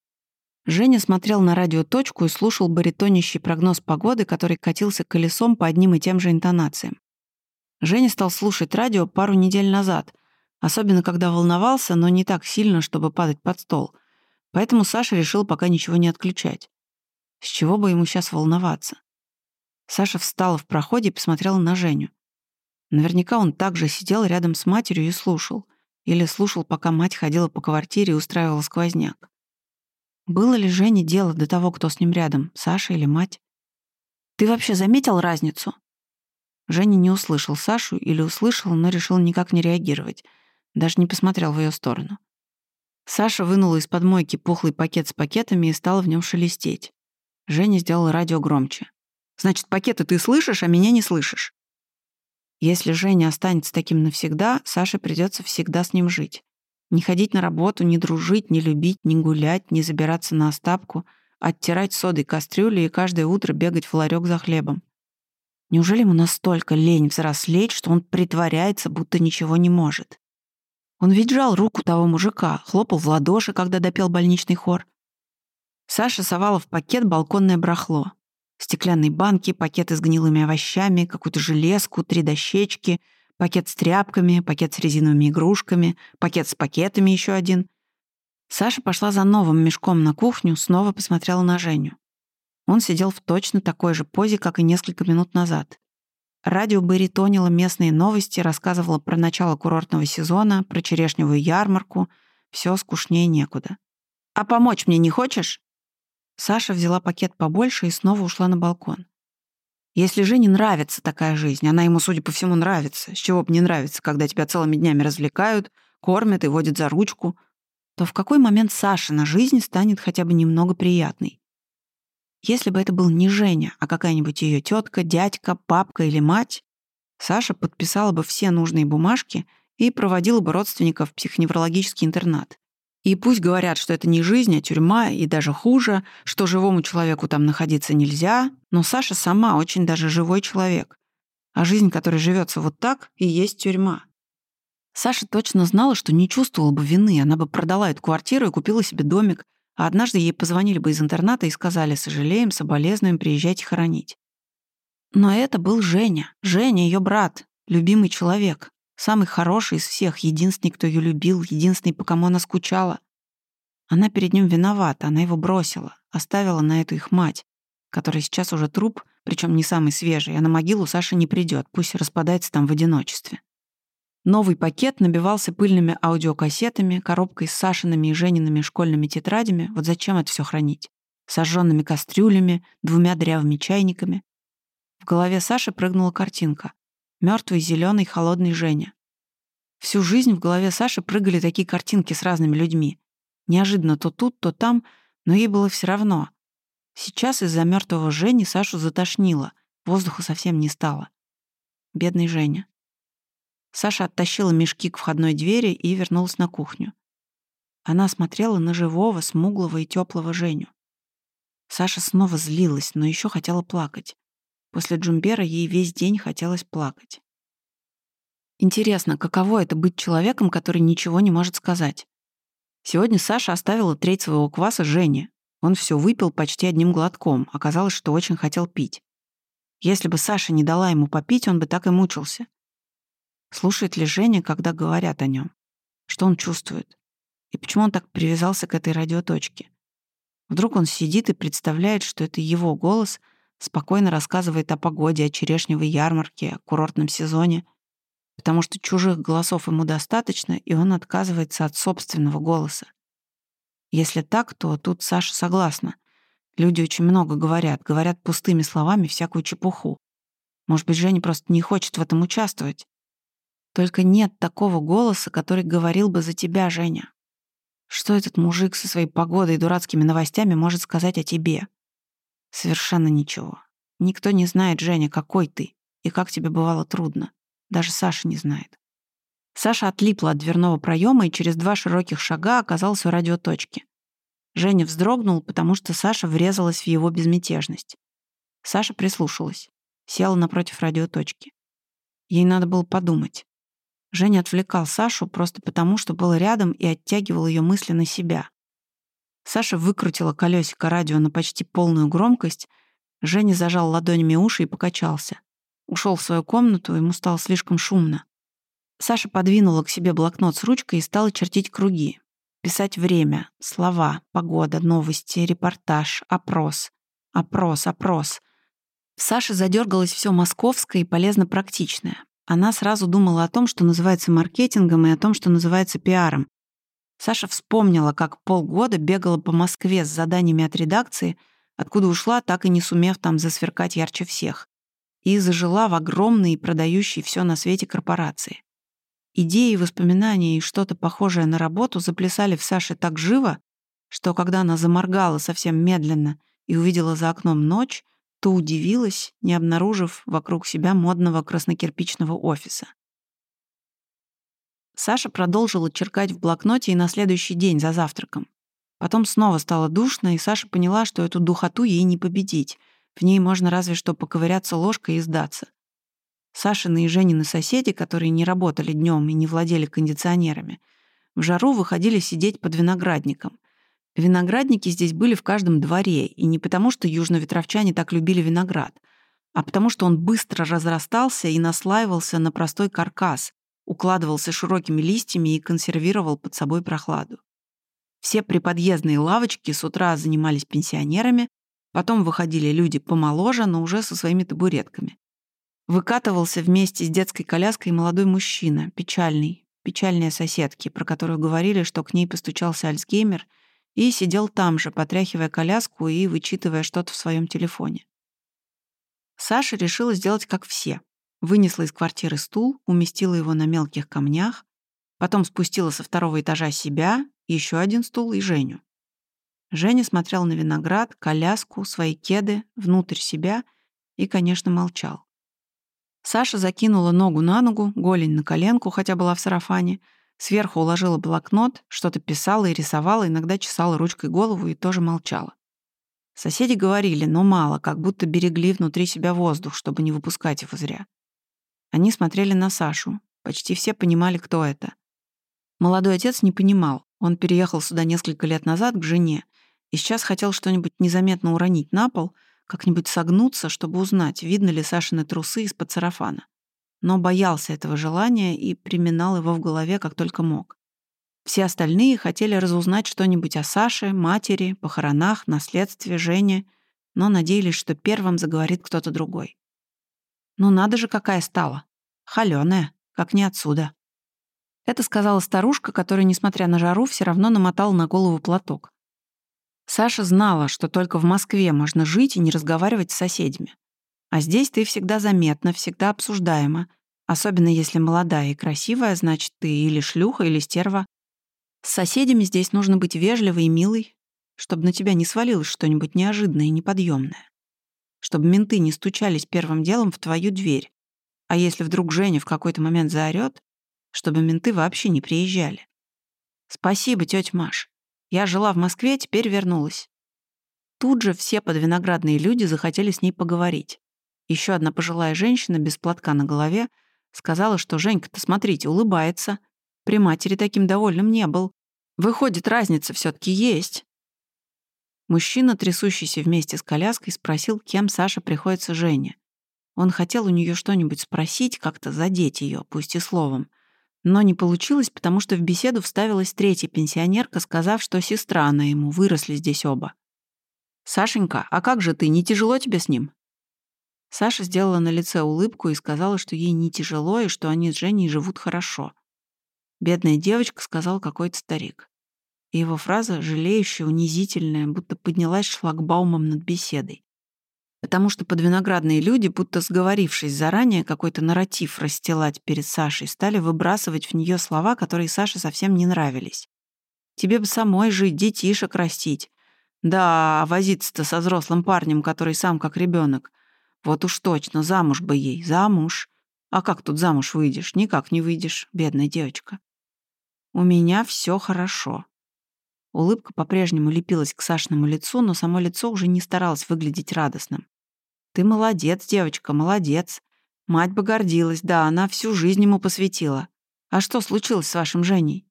S1: Женя смотрел на радиоточку и слушал баритонящий прогноз погоды, который катился колесом по одним и тем же интонациям. Женя стал слушать радио пару недель назад, особенно когда волновался, но не так сильно, чтобы падать под стол. Поэтому Саша решил пока ничего не отключать. С чего бы ему сейчас волноваться? Саша встала в проходе и посмотрела на Женю. Наверняка он также сидел рядом с матерью и слушал. Или слушал, пока мать ходила по квартире и устраивала сквозняк. Было ли Жене дело до того, кто с ним рядом, Саша или мать? «Ты вообще заметил разницу?» Женя не услышал Сашу или услышал, но решил никак не реагировать. Даже не посмотрел в ее сторону. Саша вынула из-под мойки пухлый пакет с пакетами и стала в нем шелестеть. Женя сделала радио громче. «Значит, пакеты ты слышишь, а меня не слышишь». Если Женя останется таким навсегда, Саше придется всегда с ним жить. Не ходить на работу, не дружить, не любить, не гулять, не забираться на остапку, оттирать содой кастрюли и каждое утро бегать в ларек за хлебом. Неужели ему настолько лень взрослеть, что он притворяется, будто ничего не может? Он ведь жал руку того мужика, хлопал в ладоши, когда допел больничный хор. Саша совала в пакет балконное брахло. Стеклянные банки, пакеты с гнилыми овощами, какую-то железку, три дощечки, пакет с тряпками, пакет с резиновыми игрушками, пакет с пакетами еще один. Саша пошла за новым мешком на кухню, снова посмотрела на Женю. Он сидел в точно такой же позе, как и несколько минут назад. Радио баритонило местные новости, рассказывало про начало курортного сезона, про черешневую ярмарку. Все скучнее некуда. «А помочь мне не хочешь?» Саша взяла пакет побольше и снова ушла на балкон. Если Жене нравится такая жизнь, она ему, судя по всему, нравится, с чего бы не нравится, когда тебя целыми днями развлекают, кормят и водят за ручку, то в какой момент Саша на жизнь станет хотя бы немного приятной? Если бы это был не Женя, а какая-нибудь ее тетка, дядька, папка или мать, Саша подписала бы все нужные бумажки и проводила бы родственников в психоневрологический интернат. И пусть говорят, что это не жизнь, а тюрьма, и даже хуже, что живому человеку там находиться нельзя, но Саша сама очень даже живой человек. А жизнь, которая живется вот так, и есть тюрьма. Саша точно знала, что не чувствовала бы вины, она бы продала эту квартиру и купила себе домик, а однажды ей позвонили бы из интерната и сказали «Сожалеем, соболезнуем, приезжайте хоронить». Но это был Женя. Женя, ее брат, любимый человек. Самый хороший из всех, единственный, кто ее любил, единственный, по кому она скучала. Она перед ним виновата, она его бросила, оставила на эту их мать, которая сейчас уже труп, причем не самый свежий, а на могилу Саша не придет, пусть распадается там в одиночестве. Новый пакет набивался пыльными аудиокассетами, коробкой с Сашиными и Жениными школьными тетрадями. Вот зачем это все хранить? Сожженными кастрюлями, двумя дрявыми чайниками. В голове Саши прыгнула картинка. Мертвый, зеленый, холодный Женя. Всю жизнь в голове Саши прыгали такие картинки с разными людьми. Неожиданно то тут, то там, но ей было все равно. Сейчас из-за мертвого Жени Сашу затошнило. Воздуха совсем не стало. Бедный Женя. Саша оттащила мешки к входной двери и вернулась на кухню. Она смотрела на живого, смуглого и теплого Женю. Саша снова злилась, но еще хотела плакать. После Джумбера ей весь день хотелось плакать. Интересно, каково это быть человеком, который ничего не может сказать? Сегодня Саша оставила треть своего кваса Жене. Он все выпил почти одним глотком. Оказалось, что очень хотел пить. Если бы Саша не дала ему попить, он бы так и мучился. Слушает ли Женя, когда говорят о нем? Что он чувствует? И почему он так привязался к этой радиоточке? Вдруг он сидит и представляет, что это его голос спокойно рассказывает о погоде, о черешневой ярмарке, о курортном сезоне, потому что чужих голосов ему достаточно, и он отказывается от собственного голоса. Если так, то тут Саша согласна. Люди очень много говорят, говорят пустыми словами всякую чепуху. Может быть, Женя просто не хочет в этом участвовать. Только нет такого голоса, который говорил бы за тебя, Женя. Что этот мужик со своей погодой и дурацкими новостями может сказать о тебе? Совершенно ничего. Никто не знает, Женя, какой ты и как тебе бывало трудно. Даже Саша не знает. Саша отлипла от дверного проема и через два широких шага оказался у радиоточки. Женя вздрогнул, потому что Саша врезалась в его безмятежность. Саша прислушалась, села напротив радиоточки. Ей надо было подумать. Женя отвлекал Сашу просто потому, что был рядом и оттягивал ее мысли на себя. Саша выкрутила колесико радио на почти полную громкость. Женя зажал ладонями уши и покачался. Ушел в свою комнату, ему стало слишком шумно. Саша подвинула к себе блокнот с ручкой и стала чертить круги. Писать время, слова, погода, новости, репортаж, опрос. Опрос, опрос. Саше задергалось все московское и полезно-практичное. Она сразу думала о том, что называется маркетингом, и о том, что называется пиаром. Саша вспомнила, как полгода бегала по Москве с заданиями от редакции, откуда ушла, так и не сумев там засверкать ярче всех. И зажила в огромной и продающей все на свете корпорации. Идеи, воспоминания и что-то похожее на работу заплясали в Саше так живо, что когда она заморгала совсем медленно и увидела за окном ночь, то удивилась, не обнаружив вокруг себя модного краснокирпичного офиса. Саша продолжила черкать в блокноте и на следующий день за завтраком. Потом снова стало душно, и Саша поняла, что эту духоту ей не победить. В ней можно разве что поковыряться ложкой и сдаться. Сашины и Женины соседи, которые не работали днем и не владели кондиционерами, в жару выходили сидеть под виноградником. Виноградники здесь были в каждом дворе, и не потому, что южноветровчане так любили виноград, а потому что он быстро разрастался и наслаивался на простой каркас, укладывался широкими листьями и консервировал под собой прохладу. Все приподъездные лавочки с утра занимались пенсионерами, потом выходили люди помоложе, но уже со своими табуретками. Выкатывался вместе с детской коляской молодой мужчина, печальный, печальные соседки, про которую говорили, что к ней постучался Альцгеймер, и сидел там же, потряхивая коляску и вычитывая что-то в своем телефоне. Саша решила сделать как все. Вынесла из квартиры стул, уместила его на мелких камнях, потом спустила со второго этажа себя, еще один стул и Женю. Женя смотрел на виноград, коляску, свои кеды, внутрь себя и, конечно, молчал. Саша закинула ногу на ногу, голень на коленку, хотя была в сарафане, сверху уложила блокнот, что-то писала и рисовала, иногда чесала ручкой голову и тоже молчала. Соседи говорили, но мало, как будто берегли внутри себя воздух, чтобы не выпускать его зря. Они смотрели на Сашу. Почти все понимали, кто это. Молодой отец не понимал. Он переехал сюда несколько лет назад к жене и сейчас хотел что-нибудь незаметно уронить на пол — как-нибудь согнуться, чтобы узнать, видно ли Сашины трусы из-под сарафана. Но боялся этого желания и приминал его в голове как только мог. Все остальные хотели разузнать что-нибудь о Саше, матери, похоронах, наследстве, Жене, но надеялись, что первым заговорит кто-то другой. Ну надо же, какая стала. Холёная, как не отсюда. Это сказала старушка, которая, несмотря на жару, все равно намотала на голову платок. Саша знала, что только в Москве можно жить и не разговаривать с соседями. А здесь ты всегда заметна, всегда обсуждаема. Особенно если молодая и красивая, значит, ты или шлюха, или стерва. С соседями здесь нужно быть вежливой и милой, чтобы на тебя не свалилось что-нибудь неожиданное и неподъемное. Чтобы менты не стучались первым делом в твою дверь. А если вдруг Женя в какой-то момент заорёт, чтобы менты вообще не приезжали. Спасибо, тетя Маш. Я жила в Москве, теперь вернулась. Тут же все подвиноградные люди захотели с ней поговорить. Еще одна пожилая женщина без платка на голове сказала, что Женька-то, смотрите, улыбается. При матери таким довольным не был. Выходит, разница все таки есть. Мужчина, трясущийся вместе с коляской, спросил, кем Саша приходится Жене. Он хотел у нее что-нибудь спросить, как-то задеть ее, пусть и словом. Но не получилось, потому что в беседу вставилась третья пенсионерка, сказав, что сестра она ему, выросли здесь оба. «Сашенька, а как же ты, не тяжело тебе с ним?» Саша сделала на лице улыбку и сказала, что ей не тяжело и что они с Женей живут хорошо. Бедная девочка, сказал какой-то старик. И его фраза, жалеющая, унизительная, будто поднялась шлагбаумом над беседой потому что подвиноградные люди, будто сговорившись заранее какой-то нарратив расстилать перед Сашей, стали выбрасывать в нее слова, которые Саше совсем не нравились. Тебе бы самой жить, детишек растить. Да, возиться-то со взрослым парнем, который сам как ребенок. Вот уж точно, замуж бы ей, замуж. А как тут замуж выйдешь? Никак не выйдешь, бедная девочка. У меня все хорошо. Улыбка по-прежнему лепилась к Сашному лицу, но само лицо уже не старалось выглядеть радостным. «Ты молодец, девочка, молодец. Мать бы гордилась, да, она всю жизнь ему посвятила. А что случилось с вашим Женей?»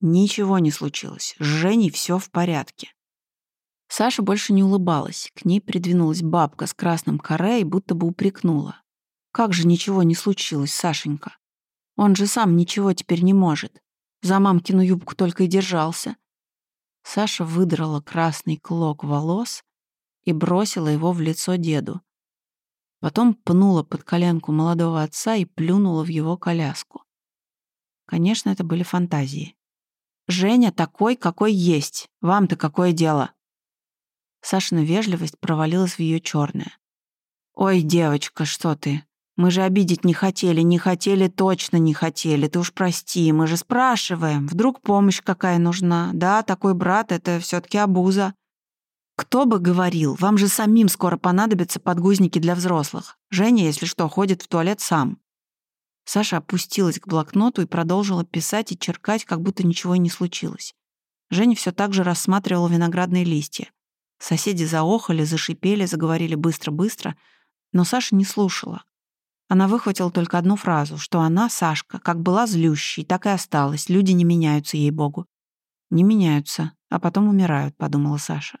S1: Ничего не случилось. С Женей все в порядке. Саша больше не улыбалась. К ней придвинулась бабка с красным каре и будто бы упрекнула. «Как же ничего не случилось, Сашенька? Он же сам ничего теперь не может. За мамкину юбку только и держался». Саша выдрала красный клок волос и бросила его в лицо деду. Потом пнула под коленку молодого отца и плюнула в его коляску. Конечно, это были фантазии. «Женя такой, какой есть. Вам-то какое дело?» Сашина вежливость провалилась в ее черное. «Ой, девочка, что ты? Мы же обидеть не хотели, не хотели, точно не хотели. Ты уж прости, мы же спрашиваем. Вдруг помощь какая нужна? Да, такой брат — это все таки обуза. Кто бы говорил, вам же самим скоро понадобятся подгузники для взрослых. Женя, если что, ходит в туалет сам». Саша опустилась к блокноту и продолжила писать и черкать, как будто ничего и не случилось. Женя все так же рассматривала виноградные листья. Соседи заохали, зашипели, заговорили быстро-быстро, но Саша не слушала. Она выхватила только одну фразу, что она, Сашка, как была злющей, так и осталась, люди не меняются, ей-богу. «Не меняются, а потом умирают», — подумала Саша.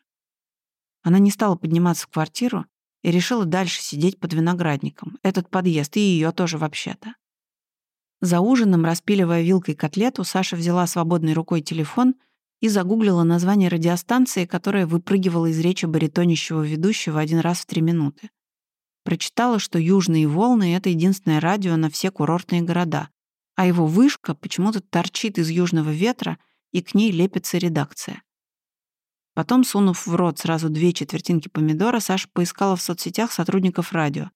S1: Она не стала подниматься в квартиру и решила дальше сидеть под виноградником. Этот подъезд, и ее тоже вообще-то. За ужином, распиливая вилкой котлету, Саша взяла свободной рукой телефон — и загуглила название радиостанции, которая выпрыгивала из речи баритонищего ведущего один раз в три минуты. Прочитала, что «Южные волны» — это единственное радио на все курортные города, а его вышка почему-то торчит из южного ветра, и к ней лепится редакция. Потом, сунув в рот сразу две четвертинки помидора, Саша поискала в соцсетях сотрудников радио.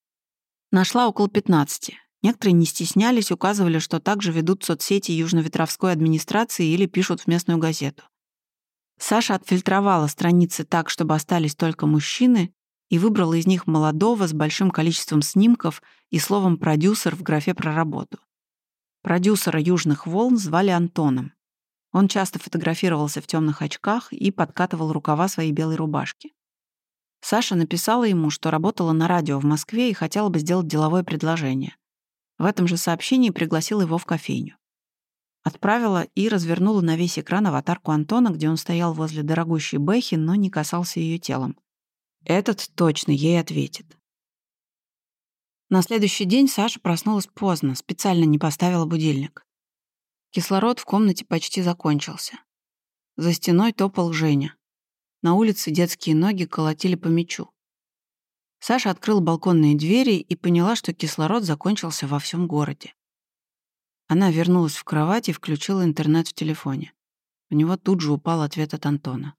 S1: Нашла около 15. Некоторые не стеснялись, указывали, что также ведут соцсети Южно-Ветровской администрации или пишут в местную газету. Саша отфильтровала страницы так, чтобы остались только мужчины, и выбрала из них молодого с большим количеством снимков и словом «продюсер» в графе про работу. Продюсера «Южных волн» звали Антоном. Он часто фотографировался в темных очках и подкатывал рукава своей белой рубашки. Саша написала ему, что работала на радио в Москве и хотела бы сделать деловое предложение. В этом же сообщении пригласила его в кофейню. Отправила и развернула на весь экран аватарку Антона, где он стоял возле дорогущей Бэхи, но не касался ее телом. Этот точно ей ответит. На следующий день Саша проснулась поздно, специально не поставила будильник. Кислород в комнате почти закончился. За стеной топал Женя. На улице детские ноги колотили по мячу. Саша открыла балконные двери и поняла, что кислород закончился во всем городе. Она вернулась в кровать и включила интернет в телефоне. У него тут же упал ответ от Антона.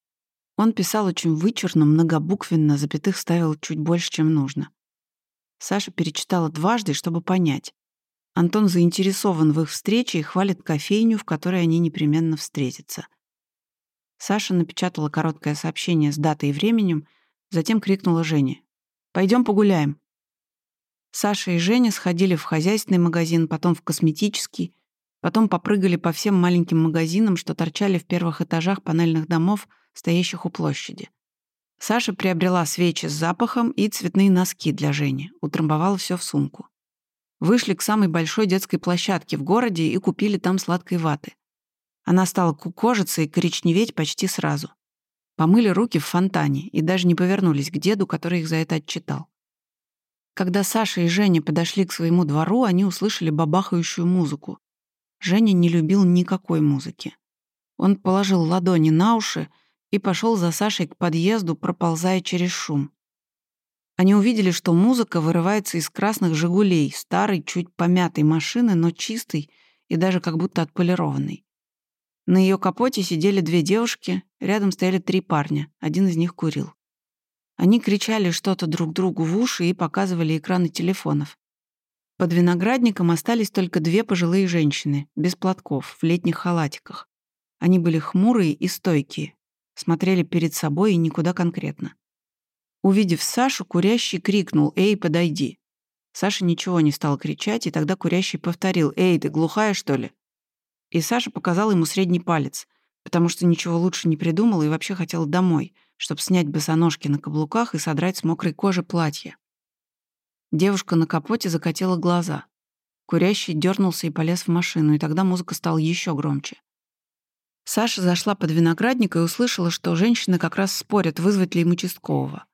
S1: Он писал очень вычурно, многобуквенно, запятых ставил чуть больше, чем нужно. Саша перечитала дважды, чтобы понять. Антон заинтересован в их встрече и хвалит кофейню, в которой они непременно встретятся. Саша напечатала короткое сообщение с датой и временем, затем крикнула Жене. «Пойдем погуляем». Саша и Женя сходили в хозяйственный магазин, потом в косметический, потом попрыгали по всем маленьким магазинам, что торчали в первых этажах панельных домов, стоящих у площади. Саша приобрела свечи с запахом и цветные носки для Жени, утрамбовала все в сумку. Вышли к самой большой детской площадке в городе и купили там сладкой ваты. Она стала кукожиться и коричневеть почти сразу. Помыли руки в фонтане и даже не повернулись к деду, который их за это отчитал. Когда Саша и Женя подошли к своему двору, они услышали бабахающую музыку. Женя не любил никакой музыки. Он положил ладони на уши и пошел за Сашей к подъезду, проползая через шум. Они увидели, что музыка вырывается из красных «Жигулей», старой, чуть помятой машины, но чистой и даже как будто отполированной. На ее капоте сидели две девушки, рядом стояли три парня, один из них курил. Они кричали что-то друг другу в уши и показывали экраны телефонов. Под виноградником остались только две пожилые женщины, без платков, в летних халатиках. Они были хмурые и стойкие, смотрели перед собой и никуда конкретно. Увидев Сашу, курящий крикнул «Эй, подойди!». Саша ничего не стал кричать, и тогда курящий повторил «Эй, ты глухая, что ли?». И Саша показал ему средний палец, потому что ничего лучше не придумал и вообще хотел домой, чтобы снять босоножки на каблуках и содрать с мокрой кожи платье. Девушка на капоте закатила глаза. Курящий дернулся и полез в машину, и тогда музыка стала еще громче. Саша зашла под виноградник и услышала, что женщины как раз спорят, вызвать ли им участкового.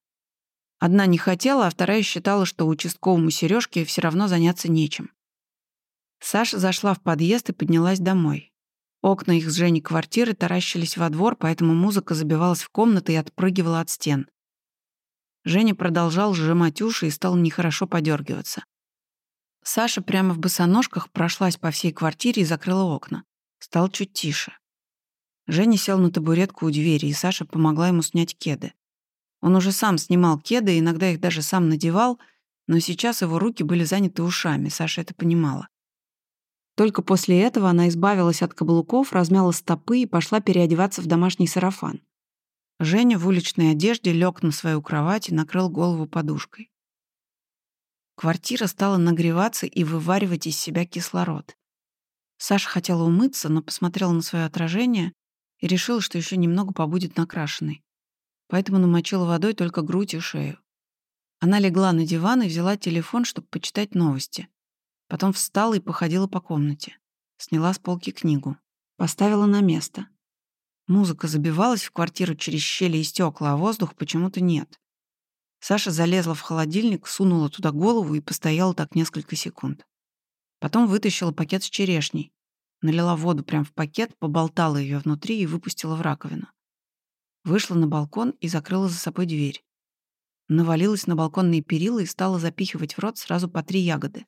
S1: Одна не хотела, а вторая считала, что участковому Сережке все равно заняться нечем. Саша зашла в подъезд и поднялась домой. Окна их с Женей квартиры таращились во двор, поэтому музыка забивалась в комнаты и отпрыгивала от стен. Женя продолжал сжимать уши и стал нехорошо подергиваться. Саша прямо в босоножках прошлась по всей квартире и закрыла окна. Стал чуть тише. Женя сел на табуретку у двери, и Саша помогла ему снять кеды. Он уже сам снимал кеды, иногда их даже сам надевал, но сейчас его руки были заняты ушами, Саша это понимала. Только после этого она избавилась от каблуков, размяла стопы и пошла переодеваться в домашний сарафан. Женя в уличной одежде лег на свою кровать и накрыл голову подушкой. Квартира стала нагреваться и вываривать из себя кислород. Саша хотела умыться, но посмотрела на свое отражение и решила, что еще немного побудет накрашенной. Поэтому намочила водой только грудь и шею. Она легла на диван и взяла телефон, чтобы почитать новости. Потом встала и походила по комнате. Сняла с полки книгу. Поставила на место. Музыка забивалась в квартиру через щели и стекла, а воздух почему-то нет. Саша залезла в холодильник, сунула туда голову и постояла так несколько секунд. Потом вытащила пакет с черешней, налила воду прямо в пакет, поболтала ее внутри и выпустила в раковину. Вышла на балкон и закрыла за собой дверь. Навалилась на балконные перила и стала запихивать в рот сразу по три ягоды.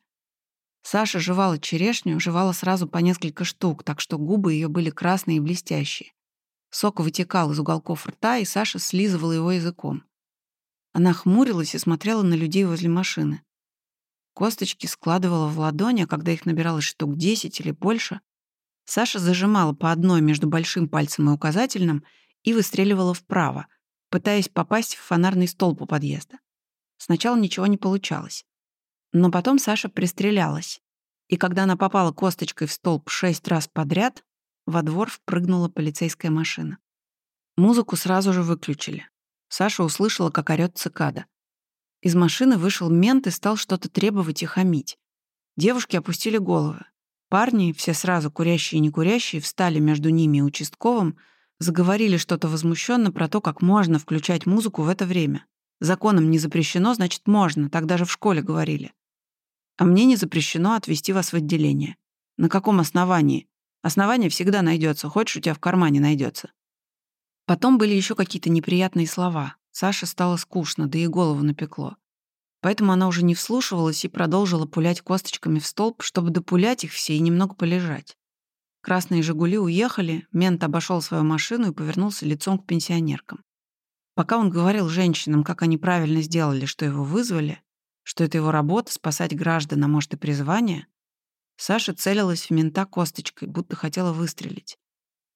S1: Саша жевала черешню, жевала сразу по несколько штук, так что губы ее были красные и блестящие. Сок вытекал из уголков рта, и Саша слизывала его языком. Она хмурилась и смотрела на людей возле машины. Косточки складывала в ладони, а когда их набиралось штук 10 или больше, Саша зажимала по одной между большим пальцем и указательным и выстреливала вправо, пытаясь попасть в фонарный столб у подъезда. Сначала ничего не получалось. Но потом Саша пристрелялась. И когда она попала косточкой в столб шесть раз подряд, во двор впрыгнула полицейская машина. Музыку сразу же выключили. Саша услышала, как орёт цикада. Из машины вышел мент и стал что-то требовать и хамить. Девушки опустили головы. Парни, все сразу курящие и не курящие, встали между ними и участковым, заговорили что-то возмущенно про то, как можно включать музыку в это время. Законом не запрещено, значит, можно, так даже в школе говорили. А мне не запрещено отвезти вас в отделение. На каком основании? Основание всегда найдется, хочешь, у тебя в кармане найдется. Потом были еще какие-то неприятные слова. Саше стало скучно, да и голову напекло. Поэтому она уже не вслушивалась и продолжила пулять косточками в столб, чтобы допулять их все и немного полежать. Красные «Жигули» уехали, мент обошел свою машину и повернулся лицом к пенсионеркам. Пока он говорил женщинам, как они правильно сделали, что его вызвали, что это его работа — спасать граждан, а может и призвание, Саша целилась в мента косточкой, будто хотела выстрелить.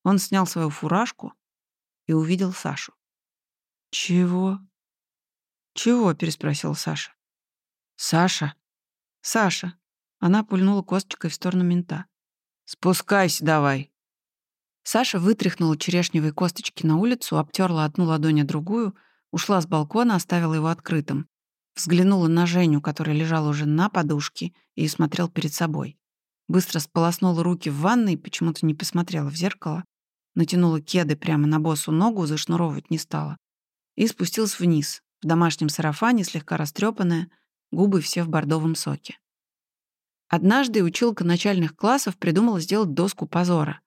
S1: Он снял свою фуражку и увидел Сашу. «Чего?» «Чего?» — переспросил Саша. «Саша!» «Саша!» Она пульнула косточкой в сторону мента. «Спускайся давай!» Саша вытряхнула черешневые косточки на улицу, обтерла одну ладонь, а другую, ушла с балкона, оставила его открытым. Взглянула на Женю, который лежал уже на подушке и смотрел перед собой. Быстро сполоснула руки в ванной, почему-то не посмотрела в зеркало, натянула кеды прямо на босу ногу, зашнуровывать не стала, и спустилась вниз, в домашнем сарафане, слегка растрепанная, губы все в бордовом соке. Однажды училка начальных классов придумала сделать доску позора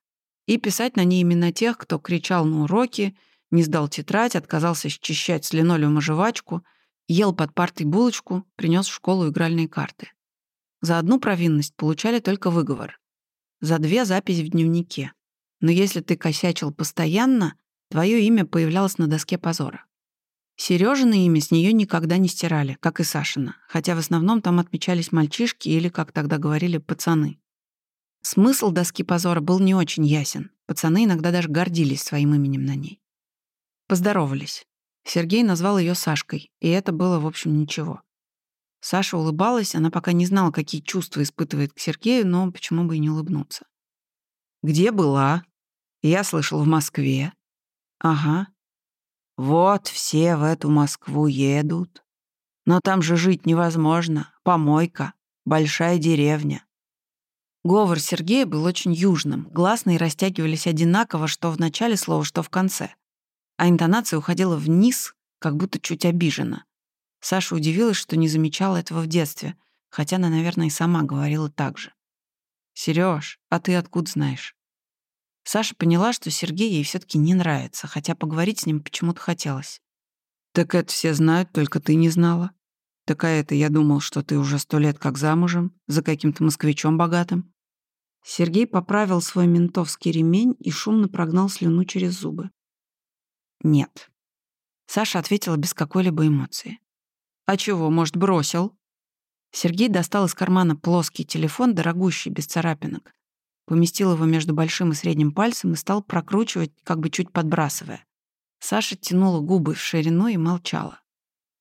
S1: и писать на ней именно тех, кто кричал на уроке, не сдал тетрадь, отказался счищать с линолеума жвачку, ел под партой булочку, принес в школу игральные карты. За одну провинность получали только выговор. За две записи в дневнике. Но если ты косячил постоянно, твое имя появлялось на доске позора. Сережина имя с нее никогда не стирали, как и Сашина, хотя в основном там отмечались мальчишки или, как тогда говорили, пацаны. Смысл доски позора был не очень ясен. Пацаны иногда даже гордились своим именем на ней. Поздоровались. Сергей назвал ее Сашкой, и это было, в общем, ничего. Саша улыбалась, она пока не знала, какие чувства испытывает к Сергею, но почему бы и не улыбнуться. «Где была?» «Я слышал, в Москве». «Ага». «Вот все в эту Москву едут. Но там же жить невозможно. Помойка. Большая деревня». Говор Сергея был очень южным. Гласные растягивались одинаково, что в начале слова, что в конце а интонация уходила вниз, как будто чуть обижена. Саша удивилась, что не замечала этого в детстве, хотя она, наверное, и сама говорила так же. «Серёж, а ты откуда знаешь?» Саша поняла, что Сергей ей все таки не нравится, хотя поговорить с ним почему-то хотелось. «Так это все знают, только ты не знала. Такая это я думал, что ты уже сто лет как замужем, за каким-то москвичом богатым». Сергей поправил свой ментовский ремень и шумно прогнал слюну через зубы. «Нет». Саша ответила без какой-либо эмоции. «А чего, может, бросил?» Сергей достал из кармана плоский телефон, дорогущий, без царапинок. Поместил его между большим и средним пальцем и стал прокручивать, как бы чуть подбрасывая. Саша тянула губы в ширину и молчала.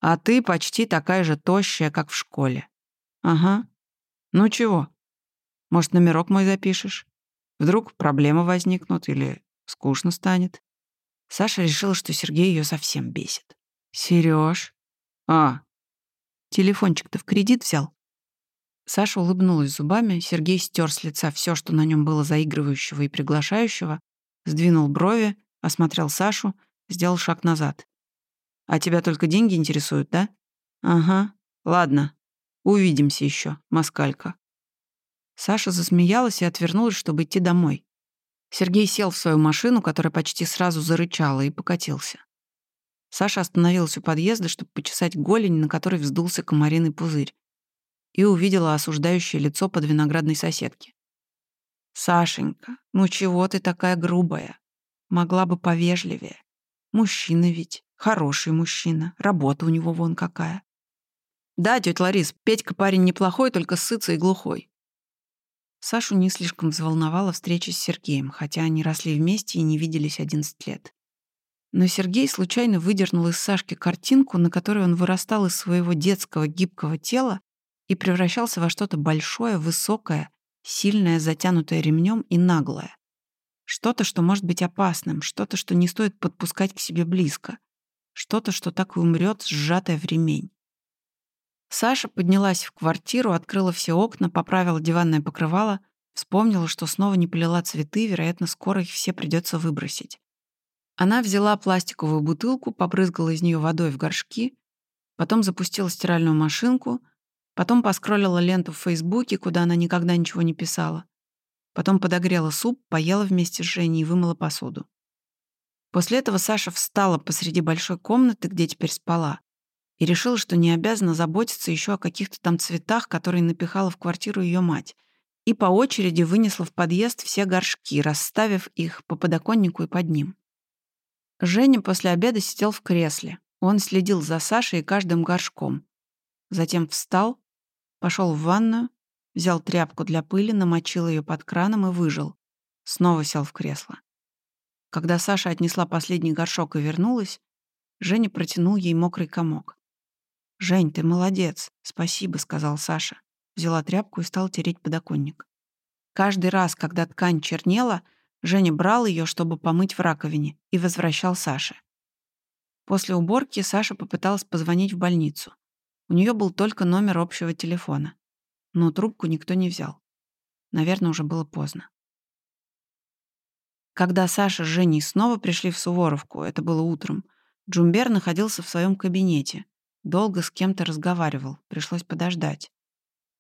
S1: «А ты почти такая же тощая, как в школе». «Ага. Ну чего? Может, номерок мой запишешь? Вдруг проблемы возникнут или скучно станет?» Саша решила, что Сергей ее совсем бесит. Сереж, А. Телефончик-то в кредит взял? Саша улыбнулась зубами, Сергей стер с лица все, что на нем было заигрывающего и приглашающего, сдвинул брови, осмотрел Сашу, сделал шаг назад. «А тебя только деньги интересуют, да?» «Ага. Ладно. Увидимся еще, москалька». Саша засмеялась и отвернулась, чтобы идти домой. Сергей сел в свою машину, которая почти сразу зарычала, и покатился. Саша остановилась у подъезда, чтобы почесать голень, на которой вздулся комариный пузырь, и увидела осуждающее лицо под виноградной соседки. «Сашенька, ну чего ты такая грубая? Могла бы повежливее. Мужчина ведь, хороший мужчина, работа у него вон какая». «Да, тетя Ларис, Петька парень неплохой, только сыцый и глухой. Сашу не слишком взволновала встреча с Сергеем, хотя они росли вместе и не виделись 11 лет. Но Сергей случайно выдернул из Сашки картинку, на которой он вырастал из своего детского гибкого тела и превращался во что-то большое, высокое, сильное, затянутое ремнем и наглое. Что-то, что может быть опасным, что-то, что не стоит подпускать к себе близко, что-то, что так и умрет, сжатое в ремень. Саша поднялась в квартиру, открыла все окна, поправила диванное покрывало, вспомнила, что снова не полила цветы, вероятно, скоро их все придется выбросить. Она взяла пластиковую бутылку, побрызгала из нее водой в горшки, потом запустила стиральную машинку, потом поскроллила ленту в Фейсбуке, куда она никогда ничего не писала, потом подогрела суп, поела вместе с Женей и вымыла посуду. После этого Саша встала посреди большой комнаты, где теперь спала, и решила, что не обязана заботиться еще о каких-то там цветах, которые напихала в квартиру ее мать, и по очереди вынесла в подъезд все горшки, расставив их по подоконнику и под ним. Женя после обеда сидел в кресле. Он следил за Сашей и каждым горшком. Затем встал, пошел в ванную, взял тряпку для пыли, намочил ее под краном и выжил. Снова сел в кресло. Когда Саша отнесла последний горшок и вернулась, Женя протянул ей мокрый комок. «Жень, ты молодец. Спасибо», — сказал Саша. Взяла тряпку и стала тереть подоконник. Каждый раз, когда ткань чернела, Женя брал ее, чтобы помыть в раковине, и возвращал Саше. После уборки Саша попыталась позвонить в больницу. У нее был только номер общего телефона. Но трубку никто не взял. Наверное, уже было поздно. Когда Саша с Женей снова пришли в Суворовку, это было утром, Джумбер находился в своем кабинете, Долго с кем-то разговаривал, пришлось подождать.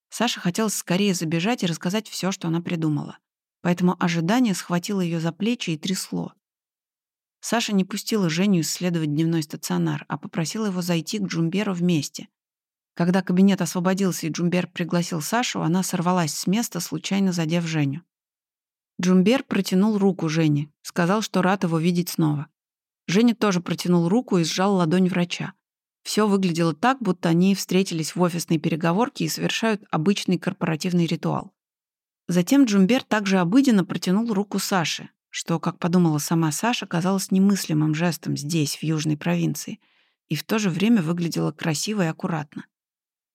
S1: Саша хотела скорее забежать и рассказать все, что она придумала. Поэтому ожидание схватило ее за плечи и трясло. Саша не пустила Женю исследовать дневной стационар, а попросила его зайти к Джумберу вместе. Когда кабинет освободился и Джумбер пригласил Сашу, она сорвалась с места, случайно задев Женю. Джумбер протянул руку Жене, сказал, что рад его видеть снова. Женя тоже протянул руку и сжал ладонь врача. Все выглядело так, будто они встретились в офисной переговорке и совершают обычный корпоративный ритуал. Затем Джумбер также обыденно протянул руку Саше, что, как подумала сама Саша, казалось немыслимым жестом здесь, в южной провинции, и в то же время выглядело красиво и аккуратно.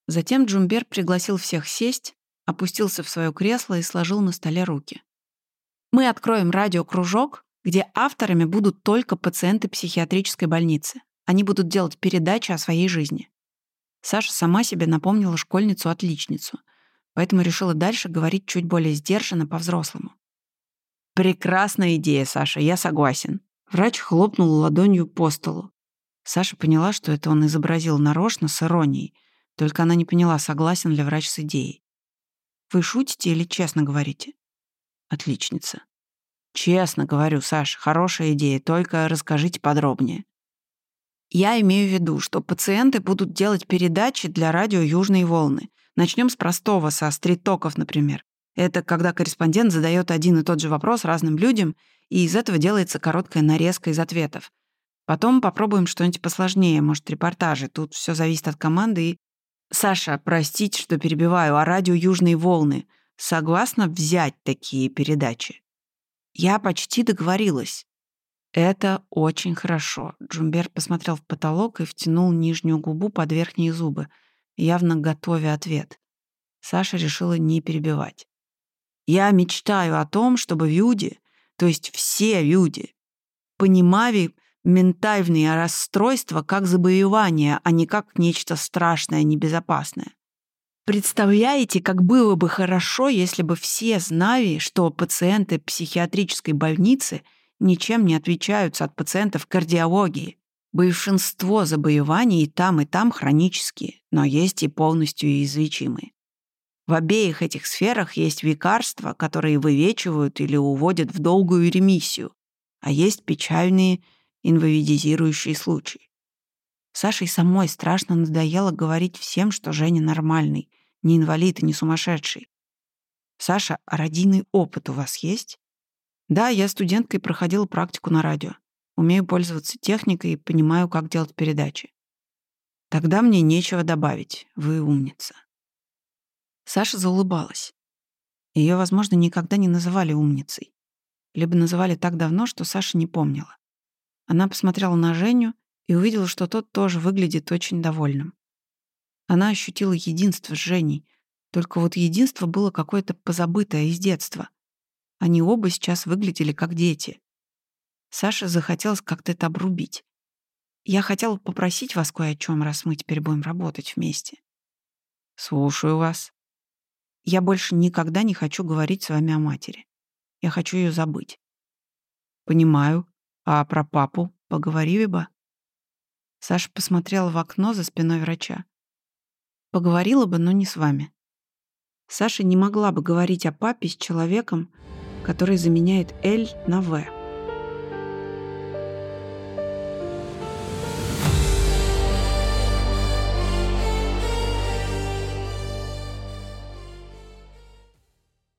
S1: Затем Джумбер пригласил всех сесть, опустился в свое кресло и сложил на столе руки. «Мы откроем радиокружок, где авторами будут только пациенты психиатрической больницы. Они будут делать передачи о своей жизни». Саша сама себе напомнила школьницу-отличницу, поэтому решила дальше говорить чуть более сдержанно по-взрослому. «Прекрасная идея, Саша, я согласен». Врач хлопнул ладонью по столу. Саша поняла, что это он изобразил нарочно, с иронией, только она не поняла, согласен ли врач с идеей. «Вы шутите или честно говорите?» «Отличница». «Честно говорю, Саш, хорошая идея, только расскажите подробнее». Я имею в виду, что пациенты будут делать передачи для радио «Южные волны». Начнем с простого, со стрит-токов, например. Это когда корреспондент задает один и тот же вопрос разным людям, и из этого делается короткая нарезка из ответов. Потом попробуем что-нибудь посложнее, может, репортажи. Тут все зависит от команды и Саша, простите, что перебиваю, а радио «Южные волны» согласна взять такие передачи? Я почти договорилась. Это очень хорошо. Джумбер посмотрел в потолок и втянул нижнюю губу под верхние зубы, явно готовя ответ. Саша решила не перебивать. Я мечтаю о том, чтобы люди, то есть все люди, понимали ментальные расстройства как заболевание, а не как нечто страшное, небезопасное. Представляете, как было бы хорошо, если бы все знали, что пациенты психиатрической больницы ничем не отличаются от пациентов кардиологии. Большинство заболеваний и там, и там хронические, но есть и полностью излечимые. В обеих этих сферах есть лекарства, которые вылечивают или уводят в долгую ремиссию, а есть печальные инвалидизирующий случай. Саше и самой страшно надоело говорить всем, что Женя нормальный, не инвалид и не сумасшедший. «Саша, а родийный опыт у вас есть?» «Да, я студенткой проходила практику на радио. Умею пользоваться техникой и понимаю, как делать передачи». «Тогда мне нечего добавить. Вы умница». Саша заулыбалась. Ее, возможно, никогда не называли умницей. Либо называли так давно, что Саша не помнила. Она посмотрела на Женю и увидела, что тот тоже выглядит очень довольным. Она ощутила единство с Женей, только вот единство было какое-то позабытое из детства. Они оба сейчас выглядели как дети. Саше захотелось как-то это обрубить. «Я хотела попросить вас кое о чем, раз мы теперь будем работать вместе». «Слушаю вас». «Я больше никогда не хочу говорить с вами о матери. Я хочу ее забыть». «Понимаю», а про папу поговорили бы? Саша посмотрела в окно за спиной врача. Поговорила бы, но не с вами. Саша не могла бы говорить о папе с человеком, который заменяет «Л» на «В».